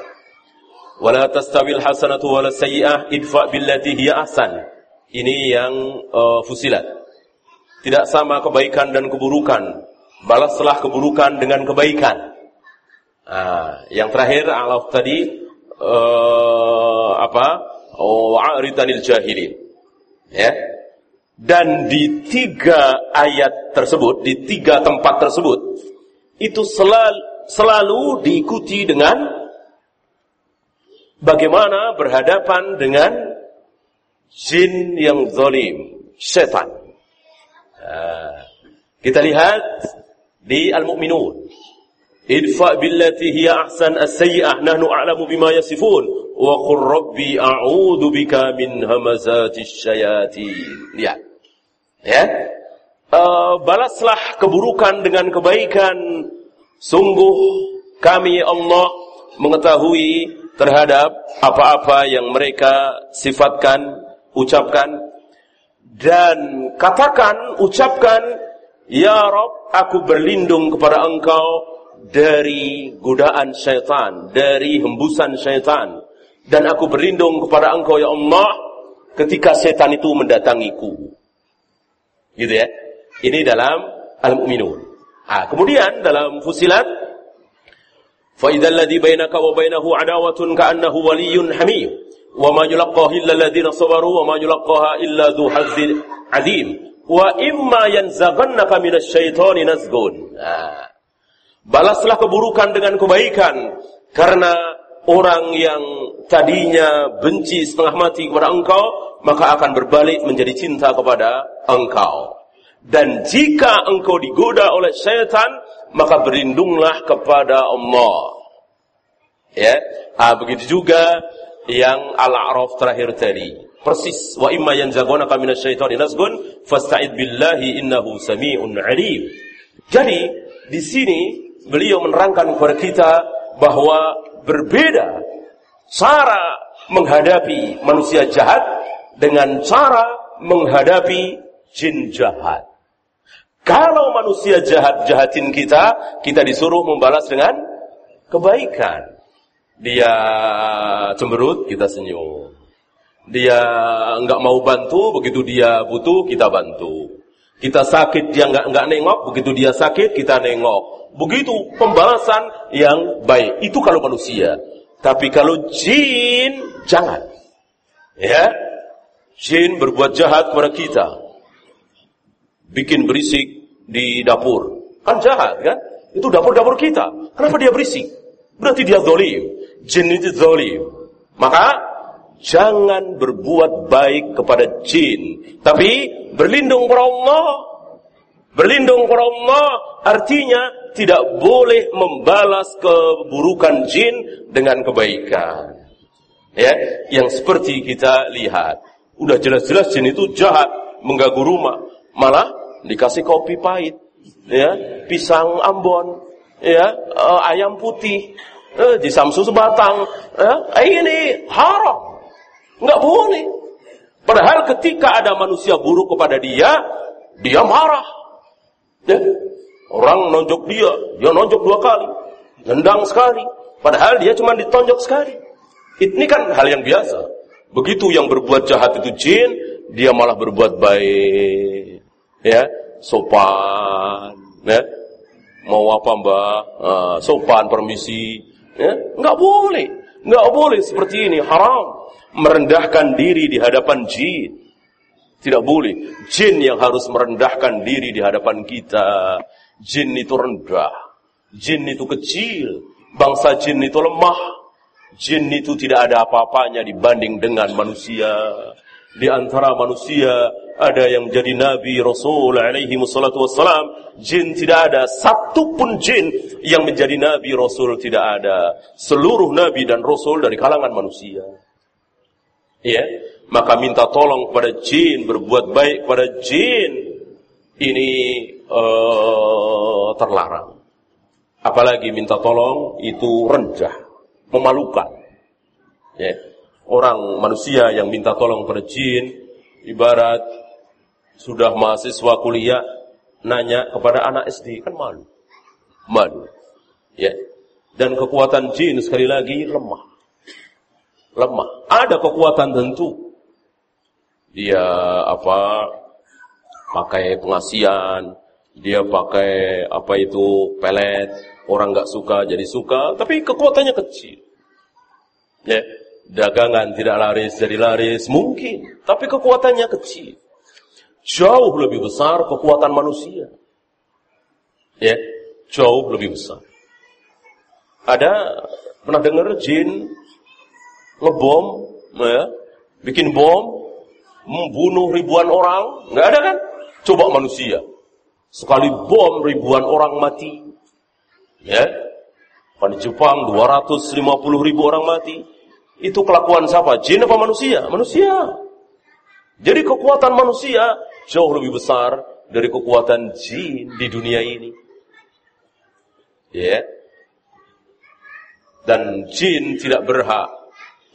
Wala tastawil hasanatu wala sayyi'ah idfa' billati hiya ahsan. Ini yang uh, Fusilat. Tidak sama kebaikan dan keburukan. Balaslah keburukan dengan kebaikan. Nah, yang terakhir Allah tadi uh, apa? Oh, aritanil jahilin. Ya. Dan di tiga ayat tersebut, di tiga tempat tersebut, itu selalu, selalu diikuti dengan bagaimana berhadapan dengan jin yang zalim, setan. Nah, kita lihat di Al-Mu'minun. Idfa billati hiya ahsan as-sayyi'ah nahnu a'lamu bima yasifun wa qur rabbi a'udzu bika min hamazati syayatin. Lihat. Ya. Uh, balaslah keburukan dengan kebaikan. Sungguh kami Allah mengetahui terhadap apa-apa yang mereka sifatkan, ucapkan dan katakan, ucapkan, Ya Rob, aku berlindung kepada engkau dari godaan syaitan, dari hembusan syaitan. Dan aku berlindung kepada engkau ya Allah ketika setan itu mendatangiku. Gitu ya. Ini dalam Al-Mu'minun. Ah, kemudian dalam Fusilat فَإِذَا الَّذِي بَيْنَكَ وَبَيْنَهُ عَدَاوَةٌ كَأَنَّهُ وَلِيٌّ حَمِيمٌ وَمَا يُلَقَّاهُ إِلَّا الَّذِينَ صَبَرُوا وَمَا يُلَقَّاهَا إِلَّا ذُو حَظٍّ عَظِيمٍ وَإِمَّا يَنزَغَنَّكَ مِنَ الشَّيْطَانِ نَزْغٌ ah. Balaslah keburukan dengan kebaikan. Karena orang yang tadinya benci setengah mati kepada engkau, maka akan berbalik menjadi cinta kepada engkau. Dan jika engkau digoda oleh syaitan, maka berlindunglah kepada Allah. Ya, ah, begitu juga yang Al-A'raf terakhir tadi. Persis wa imma yanzaghunaka minasyaitani nazgun fasta'id billahi innahu sami'un 'alim. Jadi di sini beliau menerangkan kepada kita bahwa berbeda cara menghadapi manusia jahat dengan cara menghadapi jin jahat. Kalau manusia jahat jahatin kita, kita disuruh membalas dengan kebaikan. Dia cemberut, kita senyum. Dia enggak mau bantu, begitu dia butuh, kita bantu. Kita sakit dia nggak nggak nengok, begitu dia sakit kita nengok. Begitu pembalasan yang baik. Itu kalau manusia. Tapi kalau jin jangan. Ya. Jin berbuat jahat kepada kita. Bikin berisik di dapur. Kan jahat kan? Itu dapur-dapur kita. Kenapa dia berisik? Berarti dia zolim. Jin itu zolim. Maka jangan berbuat baik kepada jin. Tapi berlindung kepada Allah. Berlindung kepada Allah artinya tidak boleh membalas keburukan jin dengan kebaikan. Ya, yang seperti kita lihat. Udah jelas-jelas jin itu jahat, mengganggu rumah, malah dikasih kopi pahit, ya, pisang Ambon, ya, uh, ayam putih, uh, di samsu sebatang, ya, ini haram. Enggak boleh. Padahal ketika ada manusia buruk kepada dia, dia marah. Ya. Orang nonjok dia, dia nonjok dua kali. Nendang sekali. Padahal dia cuma ditonjok sekali. Ini kan hal yang biasa. Begitu yang berbuat jahat itu jin, dia malah berbuat baik. Ya, sopan. Ya. Mau apa mbak? Uh, sopan, permisi. Ya, nggak boleh. Nggak boleh seperti ini, haram merendahkan diri di hadapan jin. Tidak boleh. Jin yang harus merendahkan diri di hadapan kita. Jin itu rendah. Jin itu kecil. Bangsa jin itu lemah. Jin itu tidak ada apa-apanya dibanding dengan manusia. Di antara manusia ada yang menjadi nabi rasul alaihi wassalatu wassalam. Jin tidak ada. Satu pun jin yang menjadi nabi rasul tidak ada. Seluruh nabi dan rasul dari kalangan manusia. Ya. Maka minta tolong kepada jin berbuat baik kepada jin. Ini uh, terlarang. Apalagi minta tolong itu rendah memalukan. Ya. Orang manusia yang minta tolong kepada jin ibarat sudah mahasiswa kuliah nanya kepada anak SD kan malu malu ya dan kekuatan jin sekali lagi lemah lemah. Ada kekuatan tentu. Dia apa pakai pengasian, dia pakai apa itu pelet, orang nggak suka jadi suka, tapi kekuatannya kecil. Ya, dagangan tidak laris jadi laris mungkin, tapi kekuatannya kecil. Jauh lebih besar kekuatan manusia. Ya, jauh lebih besar. Ada pernah dengar jin ngebom, ya, bikin bom, membunuh ribuan orang, nggak ada kan? Coba manusia, sekali bom ribuan orang mati, ya. Pada Jepang 250 ribu orang mati. Itu kelakuan siapa? Jin apa manusia? Manusia. Jadi kekuatan manusia jauh lebih besar dari kekuatan jin di dunia ini. Ya. Dan jin tidak berhak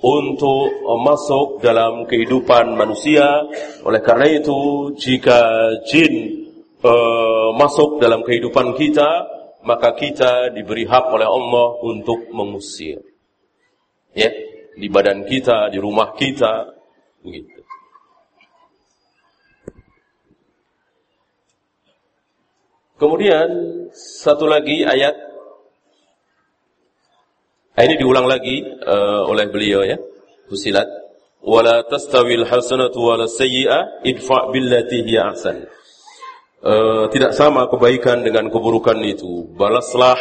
untuk masuk dalam kehidupan manusia. Oleh karena itu, jika jin uh, masuk dalam kehidupan kita, maka kita diberi hak oleh Allah untuk mengusir. Ya, di badan kita, di rumah kita, begitu. Kemudian satu lagi ayat Nah, ini diulang lagi uh, oleh beliau ya. Fusilat. Wala tastawil hasanatu wala sayyi'ah idfa' billati hiya ahsan. Uh, tidak sama kebaikan dengan keburukan itu. Balaslah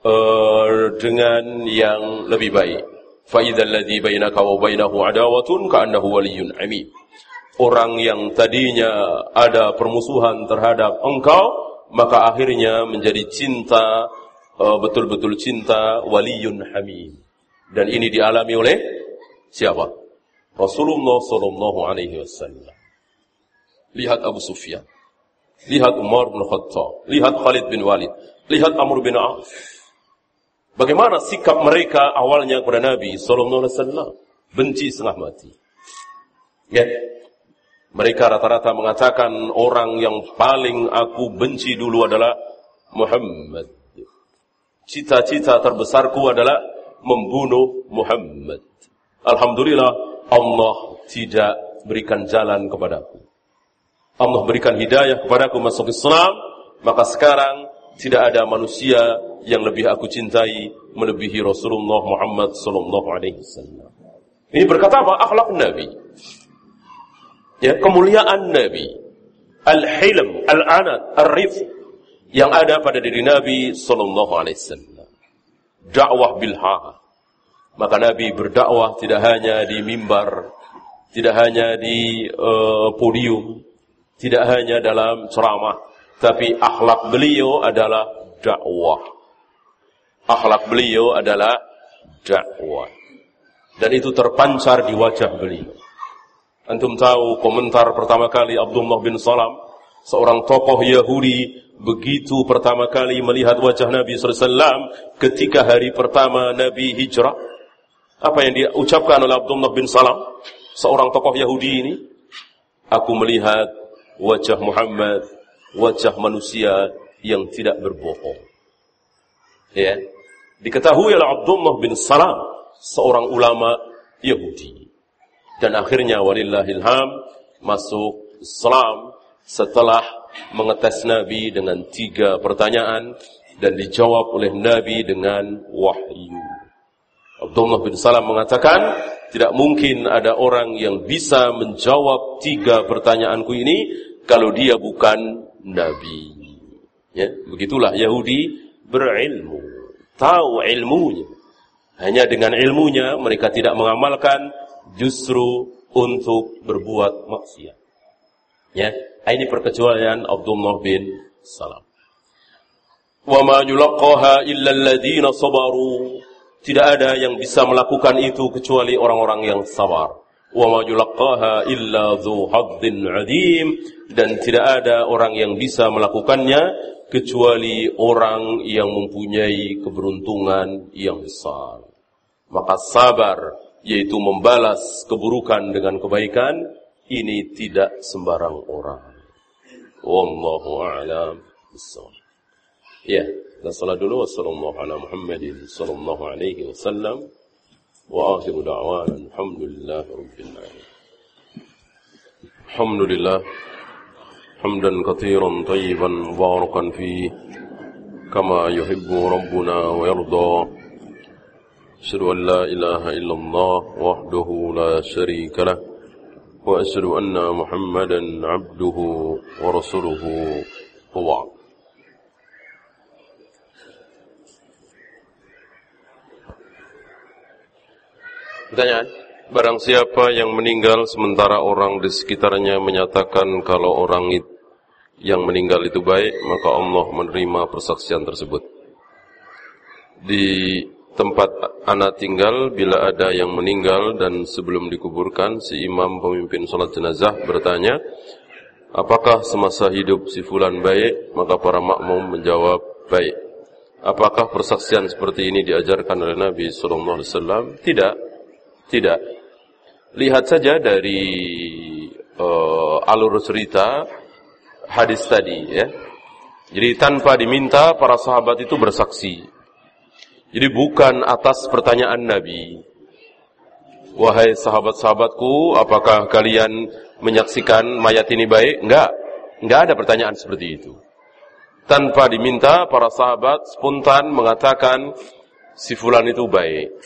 uh, dengan yang lebih baik. Fa idzal ladzi bainaka wa bainahu adawatun ka'annahu waliyyun amim. Orang yang tadinya ada permusuhan terhadap engkau, maka akhirnya menjadi cinta Oh, betul-betul uh, cinta waliyun hamim. Dan ini dialami oleh siapa? Rasulullah sallallahu alaihi wasallam. Lihat Abu Sufyan. Lihat Umar bin Khattab. Lihat Khalid bin Walid. Lihat Amr bin Auf. Bagaimana sikap mereka awalnya kepada Nabi sallallahu alaihi wasallam? Benci setengah mati. Ya. Mereka rata-rata mengatakan orang yang paling aku benci dulu adalah Muhammad cita-cita terbesarku adalah membunuh Muhammad. Alhamdulillah Allah tidak berikan jalan kepadaku. Allah berikan hidayah kepadaku masuk Islam, maka sekarang tidak ada manusia yang lebih aku cintai melebihi Rasulullah Muhammad sallallahu alaihi wasallam. Ini berkata apa? Akhlak Nabi. Ya, kemuliaan Nabi. Al-hilm, al-anat, al-rif yang ada pada diri Nabi sallallahu alaihi wasallam. Dakwah bilha. Maka Nabi berdakwah tidak hanya di mimbar, tidak hanya di uh, podium, tidak hanya dalam ceramah, tapi akhlak beliau adalah dakwah. Akhlak beliau adalah dakwah. Dan itu terpancar di wajah beliau. Antum tahu komentar pertama kali Abdullah bin Salam, seorang tokoh Yahudi, begitu pertama kali melihat wajah Nabi SAW ketika hari pertama Nabi hijrah. Apa yang diucapkan oleh Abdullah bin Salam, seorang tokoh Yahudi ini? Aku melihat wajah Muhammad, wajah manusia yang tidak berbohong. Ya. Diketahui oleh Abdullah bin Salam, seorang ulama Yahudi. Dan akhirnya walillahilham masuk Islam setelah mengetes Nabi dengan tiga pertanyaan dan dijawab oleh Nabi dengan wahyu. Abdullah bin Salam mengatakan, tidak mungkin ada orang yang bisa menjawab tiga pertanyaanku ini kalau dia bukan nabi. Ya, begitulah Yahudi berilmu, tahu ilmunya. Hanya dengan ilmunya mereka tidak mengamalkan justru untuk berbuat maksiat. Ya, ini perkecualian Abdullah bin Salam. Wa ma yulaqaha illa alladziina sabaru. Tidak ada yang bisa melakukan itu kecuali orang-orang yang sabar wa ma yulaqaha illa dzu hadzin adim dan tidak ada orang yang bisa melakukannya kecuali orang yang mempunyai keberuntungan yang besar. Maka sabar yaitu membalas keburukan dengan kebaikan ini tidak sembarang orang. Wallahu a'lam bissawab. Ya, kita salat dulu wasallallahu ala Muhammadin sallallahu alaihi wasallam wa akhiru da'wana alhamdulillahi rabbil alamin. Alhamdulillah hamdan katsiran tayyiban mubarakan fi kama yuhibbu rabbuna wa yardha. أشهد أن لا إله إلا الله وحده لا شريك له وأشهد أن محمدا عبده ورسوله. هو Pertanyaan, barang siapa yang meninggal sementara orang di sekitarnya menyatakan kalau orang yang meninggal itu baik, maka Allah menerima persaksian tersebut. Di tempat anak tinggal, bila ada yang meninggal dan sebelum dikuburkan, si imam pemimpin sholat jenazah bertanya, apakah semasa hidup si fulan baik? Maka para makmum menjawab, baik. Apakah persaksian seperti ini diajarkan oleh Nabi SAW? Tidak. Tidak. Lihat saja dari uh, alur cerita hadis tadi ya. Jadi tanpa diminta para sahabat itu bersaksi. Jadi bukan atas pertanyaan Nabi. Wahai sahabat-sahabatku, apakah kalian menyaksikan mayat ini baik? Enggak. Enggak ada pertanyaan seperti itu. Tanpa diminta, para sahabat spontan mengatakan si fulan itu baik.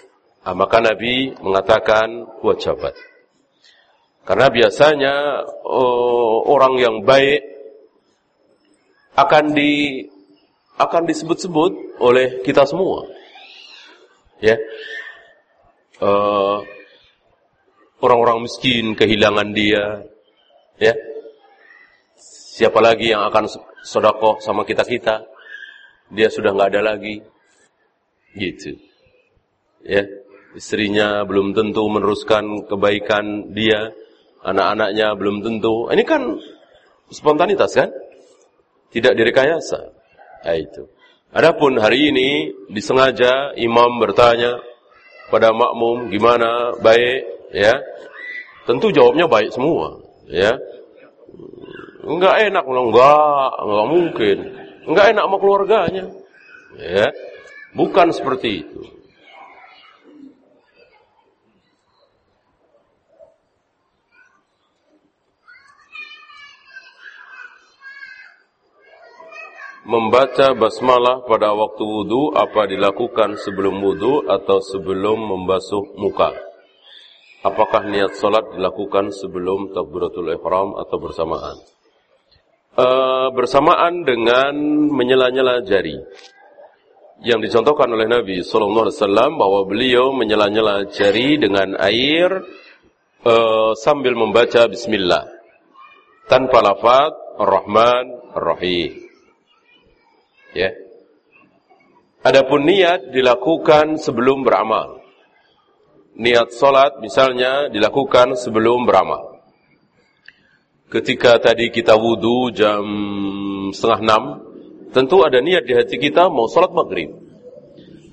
Nah, maka Nabi mengatakan wajabat. Karena biasanya uh, orang yang baik akan di akan disebut-sebut oleh kita semua. Ya. orang orang-orang miskin kehilangan dia. Ya. Siapa lagi yang akan sodakoh sama kita-kita? Dia sudah nggak ada lagi. Gitu. Ya istrinya belum tentu meneruskan kebaikan dia, anak-anaknya belum tentu. Ini kan spontanitas kan? Tidak direkayasa. Ya itu. Adapun hari ini disengaja imam bertanya pada makmum gimana baik ya. Tentu jawabnya baik semua ya. Enggak enak enggak, enggak mungkin. Enggak enak sama keluarganya. Ya. Bukan seperti itu. Membaca basmalah pada waktu wudhu apa dilakukan sebelum wudhu atau sebelum membasuh muka? Apakah niat solat dilakukan sebelum takbiratul ihram atau bersamaan? Uh, bersamaan dengan menyela-nyela jari yang dicontohkan oleh Nabi Sallallahu Alaihi Wasallam bahwa beliau menyela-nyela jari dengan air uh, sambil membaca Bismillah tanpa lafaz Ar-Rahman Ar-Rahim. Ya. Adapun niat dilakukan sebelum beramal. Niat solat misalnya dilakukan sebelum beramal. Ketika tadi kita wudhu jam setengah enam, tentu ada niat di hati kita mau solat maghrib.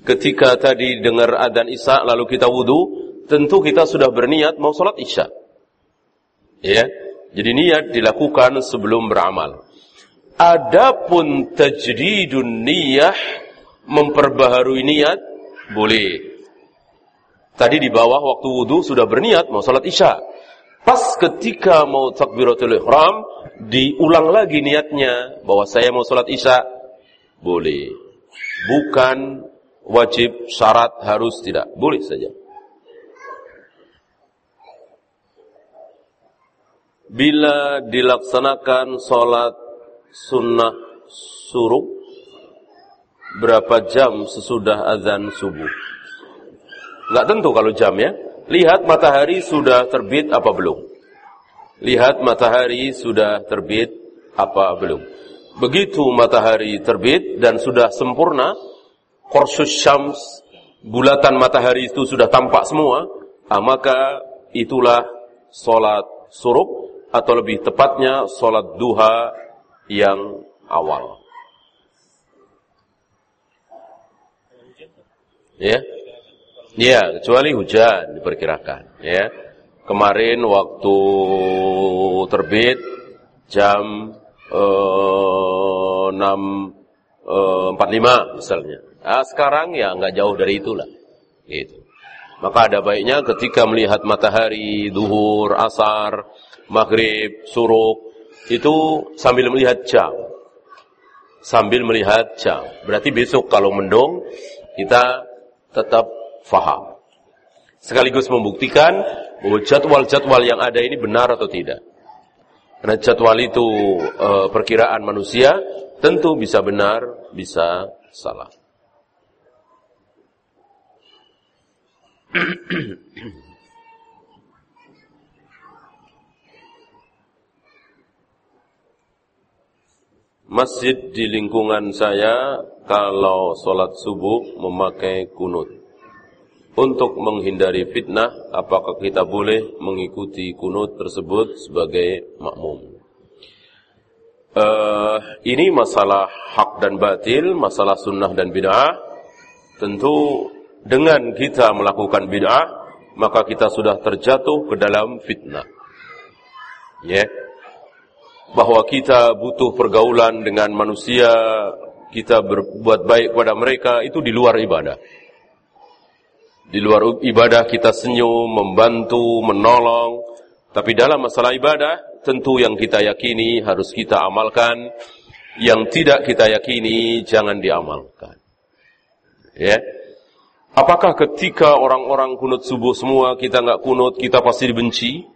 Ketika tadi dengar adzan isya lalu kita wudhu, tentu kita sudah berniat mau solat isya. Ya, jadi niat dilakukan sebelum beramal. Adapun tajdidun niyah memperbaharui niat boleh. Tadi di bawah waktu wudhu sudah berniat mau salat isya. Pas ketika mau takbiratul ihram diulang lagi niatnya bahwa saya mau salat isya boleh. Bukan wajib syarat harus tidak boleh saja. Bila dilaksanakan sholat sunnah suruh berapa jam sesudah azan subuh? Enggak tentu kalau jam ya. Lihat matahari sudah terbit apa belum? Lihat matahari sudah terbit apa belum? Begitu matahari terbit dan sudah sempurna, korsus syams, bulatan matahari itu sudah tampak semua, ah, maka itulah solat suruh atau lebih tepatnya solat duha yang awal. Ya. Ya, kecuali hujan diperkirakan, ya. Kemarin waktu terbit jam eh, 6 eh, 45 misalnya. Nah, sekarang ya nggak jauh dari itulah. Gitu. Maka ada baiknya ketika melihat matahari, duhur, asar, maghrib, suruk, itu sambil melihat jam. Sambil melihat jam. Berarti besok kalau mendung, kita tetap faham. Sekaligus membuktikan bahwa jadwal-jadwal yang ada ini benar atau tidak. Karena jadwal itu e, perkiraan manusia, tentu bisa benar, bisa salah. Masjid di lingkungan saya kalau sholat subuh memakai kunut. Untuk menghindari fitnah, apakah kita boleh mengikuti kunut tersebut sebagai makmum? Uh, ini masalah hak dan batil, masalah sunnah dan bid'ah. Tentu dengan kita melakukan bid'ah, maka kita sudah terjatuh ke dalam fitnah. Ya. Yeah bahwa kita butuh pergaulan dengan manusia, kita berbuat baik kepada mereka itu di luar ibadah. Di luar ibadah kita senyum, membantu, menolong, tapi dalam masalah ibadah tentu yang kita yakini harus kita amalkan, yang tidak kita yakini jangan diamalkan. Ya. Apakah ketika orang-orang kunut subuh semua kita nggak kunut kita pasti dibenci?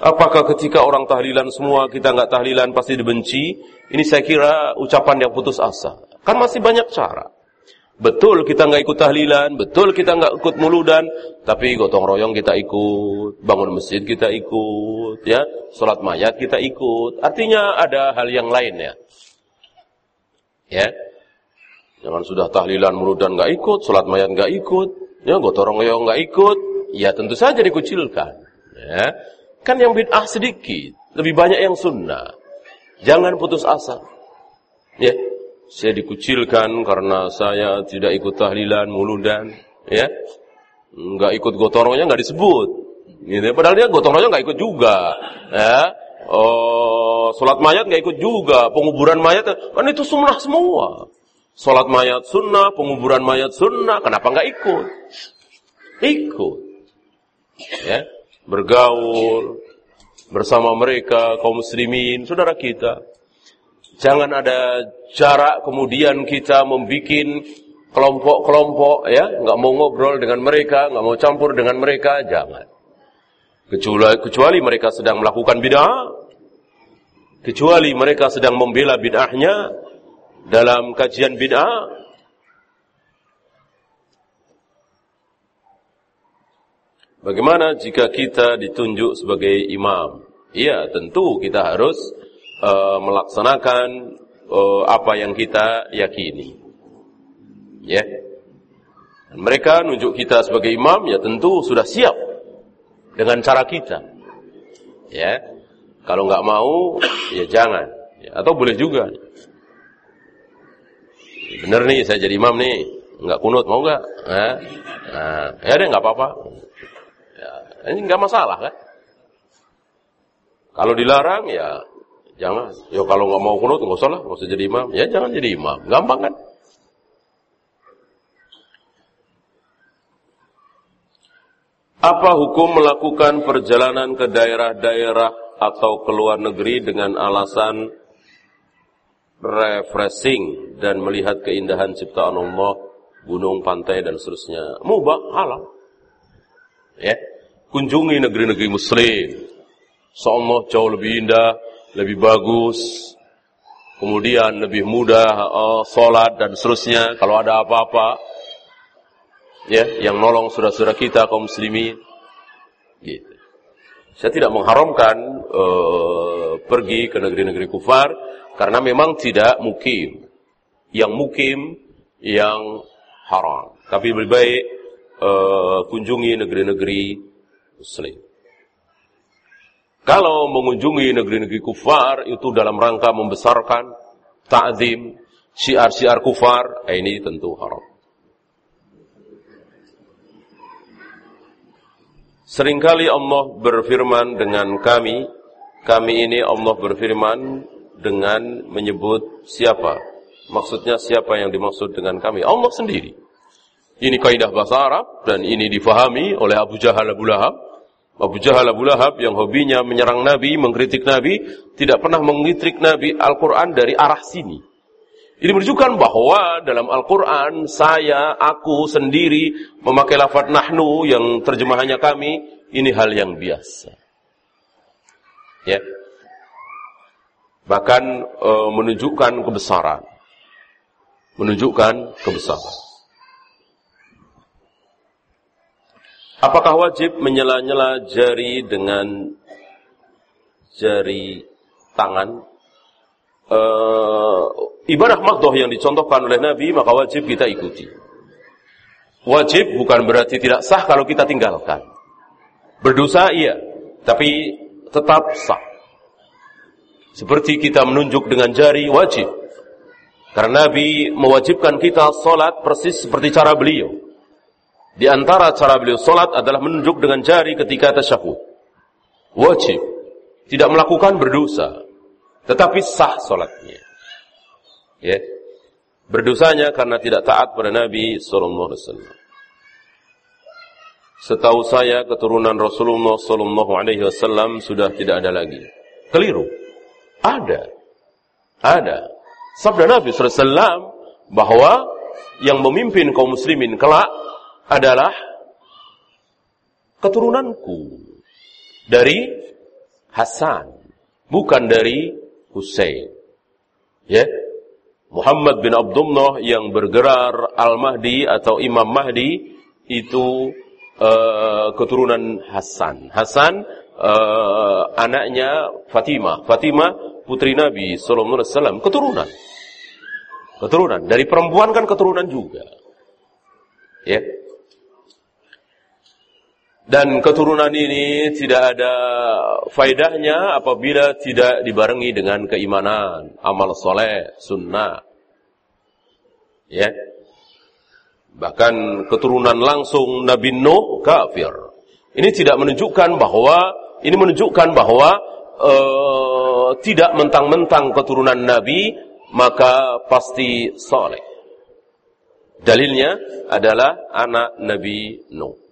Apakah ketika orang tahlilan semua kita nggak tahlilan pasti dibenci? Ini saya kira ucapan yang putus asa. Kan masih banyak cara. Betul kita nggak ikut tahlilan, betul kita nggak ikut muludan, tapi gotong royong kita ikut, bangun masjid kita ikut, ya, sholat mayat kita ikut. Artinya ada hal yang lain ya. Ya, jangan sudah tahlilan muludan nggak ikut, sholat mayat nggak ikut, ya gotong royong nggak ikut, ya tentu saja dikucilkan. Ya, Kan yang bid'ah sedikit, lebih banyak yang sunnah. Jangan putus asa. Ya, saya dikucilkan karena saya tidak ikut tahlilan, muludan, ya. Enggak ikut gotong royongnya enggak disebut. Gitu. Padahal dia gotong royong enggak ikut juga. Ya. Oh, salat mayat enggak ikut juga, penguburan mayat kan itu sunnah semua. Salat mayat sunnah, penguburan mayat sunnah, kenapa enggak ikut? Ikut. Ya bergaul bersama mereka kaum muslimin, saudara kita. Jangan ada jarak kemudian kita membuat kelompok-kelompok ya, nggak mau ngobrol dengan mereka, nggak mau campur dengan mereka, jangan. Kecuali, kecuali mereka sedang melakukan bid'ah, kecuali mereka sedang membela bid'ahnya dalam kajian bid'ah, Bagaimana jika kita ditunjuk sebagai imam? Iya, tentu kita harus uh, melaksanakan uh, apa yang kita yakini. Ya. Yeah. mereka nunjuk kita sebagai imam, ya tentu sudah siap dengan cara kita. Ya. Yeah. Kalau nggak mau, ya jangan. Ya, atau boleh juga. Bener nih, saya jadi imam nih. Nggak kunut, mau nggak? Nah, nah, ya deh, nggak apa-apa. Ini nggak masalah kan? Kalau dilarang ya jangan. Ya kalau nggak mau kunut nggak usah lah, nggak usah jadi imam. Ya jangan jadi imam. Gampang kan? Apa hukum melakukan perjalanan ke daerah-daerah atau ke luar negeri dengan alasan refreshing dan melihat keindahan ciptaan Allah, gunung, pantai dan seterusnya? Mubah, halal. Ya kunjungi negeri-negeri muslim. Seolah jauh lebih indah, lebih bagus, kemudian lebih mudah uh, sholat dan seterusnya. Kalau ada apa-apa, ya, yang nolong saudara-saudara kita kaum muslimin. Gitu. Saya tidak mengharamkan uh, pergi ke negeri-negeri kufar karena memang tidak mukim. Yang mukim yang haram. Tapi lebih baik uh, kunjungi negeri-negeri Muslim. Kalau mengunjungi negeri-negeri kufar itu dalam rangka membesarkan ta'zim syiar-syiar kufar, eh, ini tentu haram. Seringkali Allah berfirman dengan kami, kami ini Allah berfirman dengan menyebut siapa. Maksudnya siapa yang dimaksud dengan kami? Allah sendiri. Ini kaidah bahasa Arab dan ini difahami oleh Abu Jahal Abu Lahab Abu Jahal Abu Lahab yang hobinya menyerang Nabi, mengkritik Nabi, tidak pernah mengkritik Nabi Al-Quran dari arah sini. Ini menunjukkan bahwa dalam Al-Quran saya, aku sendiri memakai lafad nahnu yang terjemahannya kami, ini hal yang biasa. Ya. Bahkan e, menunjukkan kebesaran. Menunjukkan kebesaran. Apakah wajib menyela-nyela jari dengan jari tangan? Uh, ibadah makdoh yang dicontohkan oleh Nabi maka wajib kita ikuti. Wajib bukan berarti tidak sah kalau kita tinggalkan. Berdosa iya, tapi tetap sah. Seperti kita menunjuk dengan jari wajib. Karena Nabi mewajibkan kita sholat persis seperti cara beliau. Di antara cara beliau solat adalah menunjuk dengan jari ketika tasyahud. Wajib. Tidak melakukan berdosa. Tetapi sah solatnya. Ya. Berdosanya karena tidak taat pada Nabi Sallallahu Alaihi Wasallam. Setahu saya keturunan Rasulullah Sallallahu Alaihi Wasallam sudah tidak ada lagi. Keliru. Ada. Ada. Sabda Nabi SAW bahwa yang memimpin kaum muslimin kelak adalah keturunanku dari Hasan, bukan dari Hussein. Ya. Muhammad bin Abdullah yang bergerar Al-Mahdi atau Imam Mahdi itu uh, keturunan Hasan. Hasan uh, anaknya Fatimah. Fatimah putri Nabi sallallahu alaihi wasallam, keturunan. Keturunan dari perempuan kan keturunan juga. Ya. Dan keturunan ini tidak ada faedahnya apabila tidak dibarengi dengan keimanan, amal soleh, sunnah. Ya. Bahkan keturunan langsung Nabi Nuh kafir. Ini tidak menunjukkan bahwa ini menunjukkan bahwa uh, tidak mentang-mentang keturunan Nabi maka pasti soleh. Dalilnya adalah anak Nabi Nuh.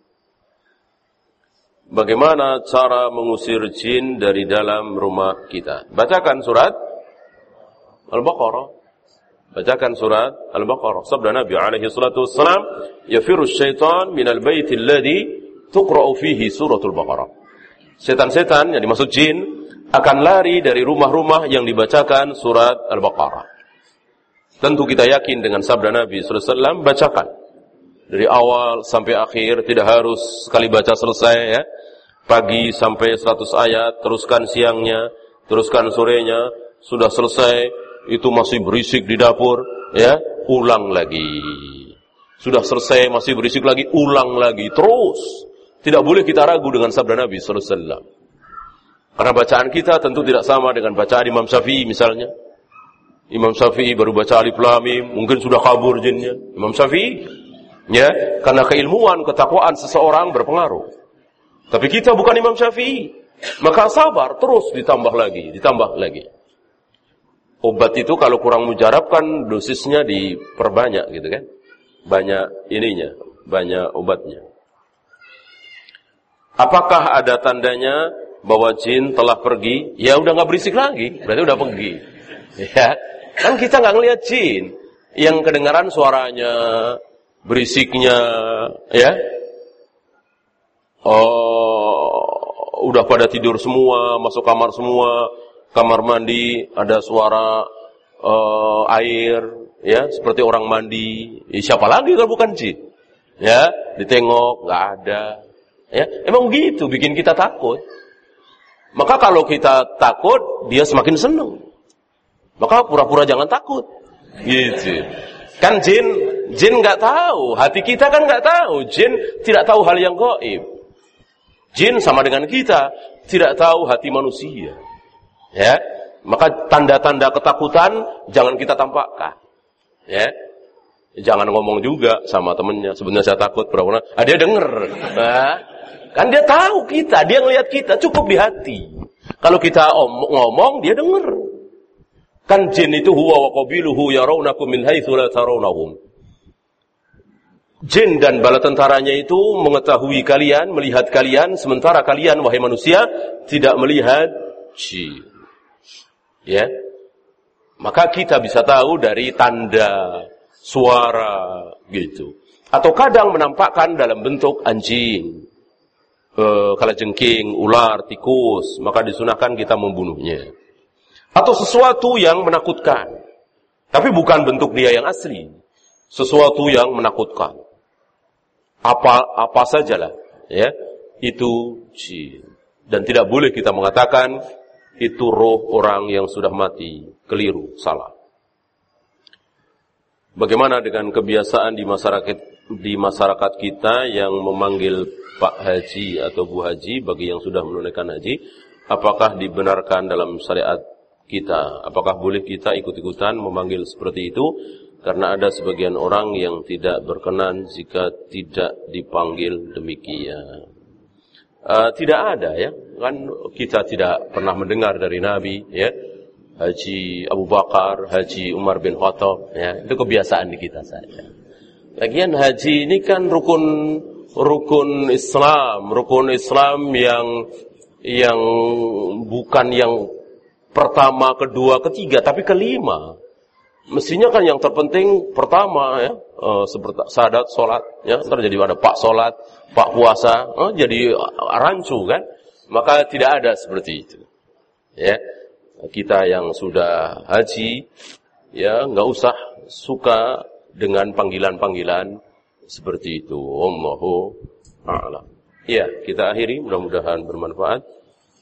Bagaimana cara mengusir jin dari dalam rumah kita? Bacakan surat Al-Baqarah. Bacakan surat Al-Baqarah. Sabda Nabi alaihi salatu wassalam, "Yafiru syaitan minal baiti alladhi tuqra'u fihi suratul Baqarah." Setan-setan yang dimaksud jin akan lari dari rumah-rumah yang dibacakan surat Al-Baqarah. Tentu kita yakin dengan sabda Nabi sallallahu alaihi wasallam, bacakan dari awal sampai akhir, tidak harus sekali baca selesai ya. Pagi sampai 100 ayat, teruskan siangnya, teruskan sorenya, sudah selesai, itu masih berisik di dapur, ya, ulang lagi. Sudah selesai masih berisik lagi, ulang lagi terus. Tidak boleh kita ragu dengan sabda Nabi sallallahu alaihi. Karena bacaan kita tentu tidak sama dengan bacaan Imam Syafi'i misalnya. Imam Syafi'i baru baca alif lam mim, mungkin sudah kabur jinnya. Imam Syafi'i ya, karena keilmuan, ketakwaan seseorang berpengaruh. Tapi kita bukan Imam Syafi'i. Maka sabar terus ditambah lagi, ditambah lagi. Obat itu kalau kurang mujarab kan dosisnya diperbanyak gitu kan. Banyak ininya, banyak obatnya. Apakah ada tandanya bahwa jin telah pergi? Ya udah nggak berisik lagi, berarti udah pergi. Ya, kan kita nggak ngelihat jin yang kedengaran suaranya, berisiknya, ya. Oh, udah pada tidur semua, masuk kamar semua, kamar mandi ada suara uh, air ya seperti orang mandi. Ya, siapa lagi kalau bukan jin ya ditengok nggak ada. Ya emang gitu bikin kita takut. Maka kalau kita takut dia semakin senang maka pura-pura jangan takut. Gitu. Kan jin jin nggak tahu hati kita kan nggak tahu. Jin tidak tahu hal yang goib jin sama dengan kita tidak tahu hati manusia Ya, maka tanda-tanda ketakutan jangan kita tampakkan. Ya, jangan ngomong juga sama temennya. Sebenarnya saya takut, pernah ah, dia denger. Nah, kan dia tahu kita, dia ngelihat kita, cukup di hati. Kalau kita om, ngomong, dia denger. Kan jin itu huwa wa qabiluhu yarawnakum min haitsu la tarawnahum. Jin dan bala tentaranya itu mengetahui kalian, melihat kalian, sementara kalian, wahai manusia, tidak melihat jin. Ya. Maka kita bisa tahu dari tanda, suara gitu. Atau kadang menampakkan dalam bentuk anjing, e, jengking, ular, tikus, maka disunahkan kita membunuhnya. Atau sesuatu yang menakutkan. Tapi bukan bentuk dia yang asli. Sesuatu yang menakutkan. Apa apa sajalah, ya. Itu jin. Dan tidak boleh kita mengatakan itu roh orang yang sudah mati, keliru, salah. Bagaimana dengan kebiasaan di masyarakat di masyarakat kita yang memanggil Pak Haji atau Bu Haji bagi yang sudah menunaikan haji, apakah dibenarkan dalam syariat kita? Apakah boleh kita ikut-ikutan memanggil seperti itu? Karena ada sebagian orang yang tidak berkenan jika tidak dipanggil demikian. Uh, tidak ada ya, kan kita tidak pernah mendengar dari Nabi ya. Haji Abu Bakar, Haji Umar bin Khattab ya, itu kebiasaan di kita saja. Lagian haji ini kan rukun rukun Islam, rukun Islam yang yang bukan yang pertama, kedua, ketiga, tapi kelima. Mestinya kan yang terpenting pertama ya, uh, seperti sadat sholat, ya, ntar jadi ada pak sholat, pak puasa, uh, jadi rancu kan, maka tidak ada seperti itu. Ya, kita yang sudah haji, ya nggak usah suka dengan panggilan-panggilan seperti itu. Allahu a'lam. Ya, kita akhiri mudah-mudahan bermanfaat.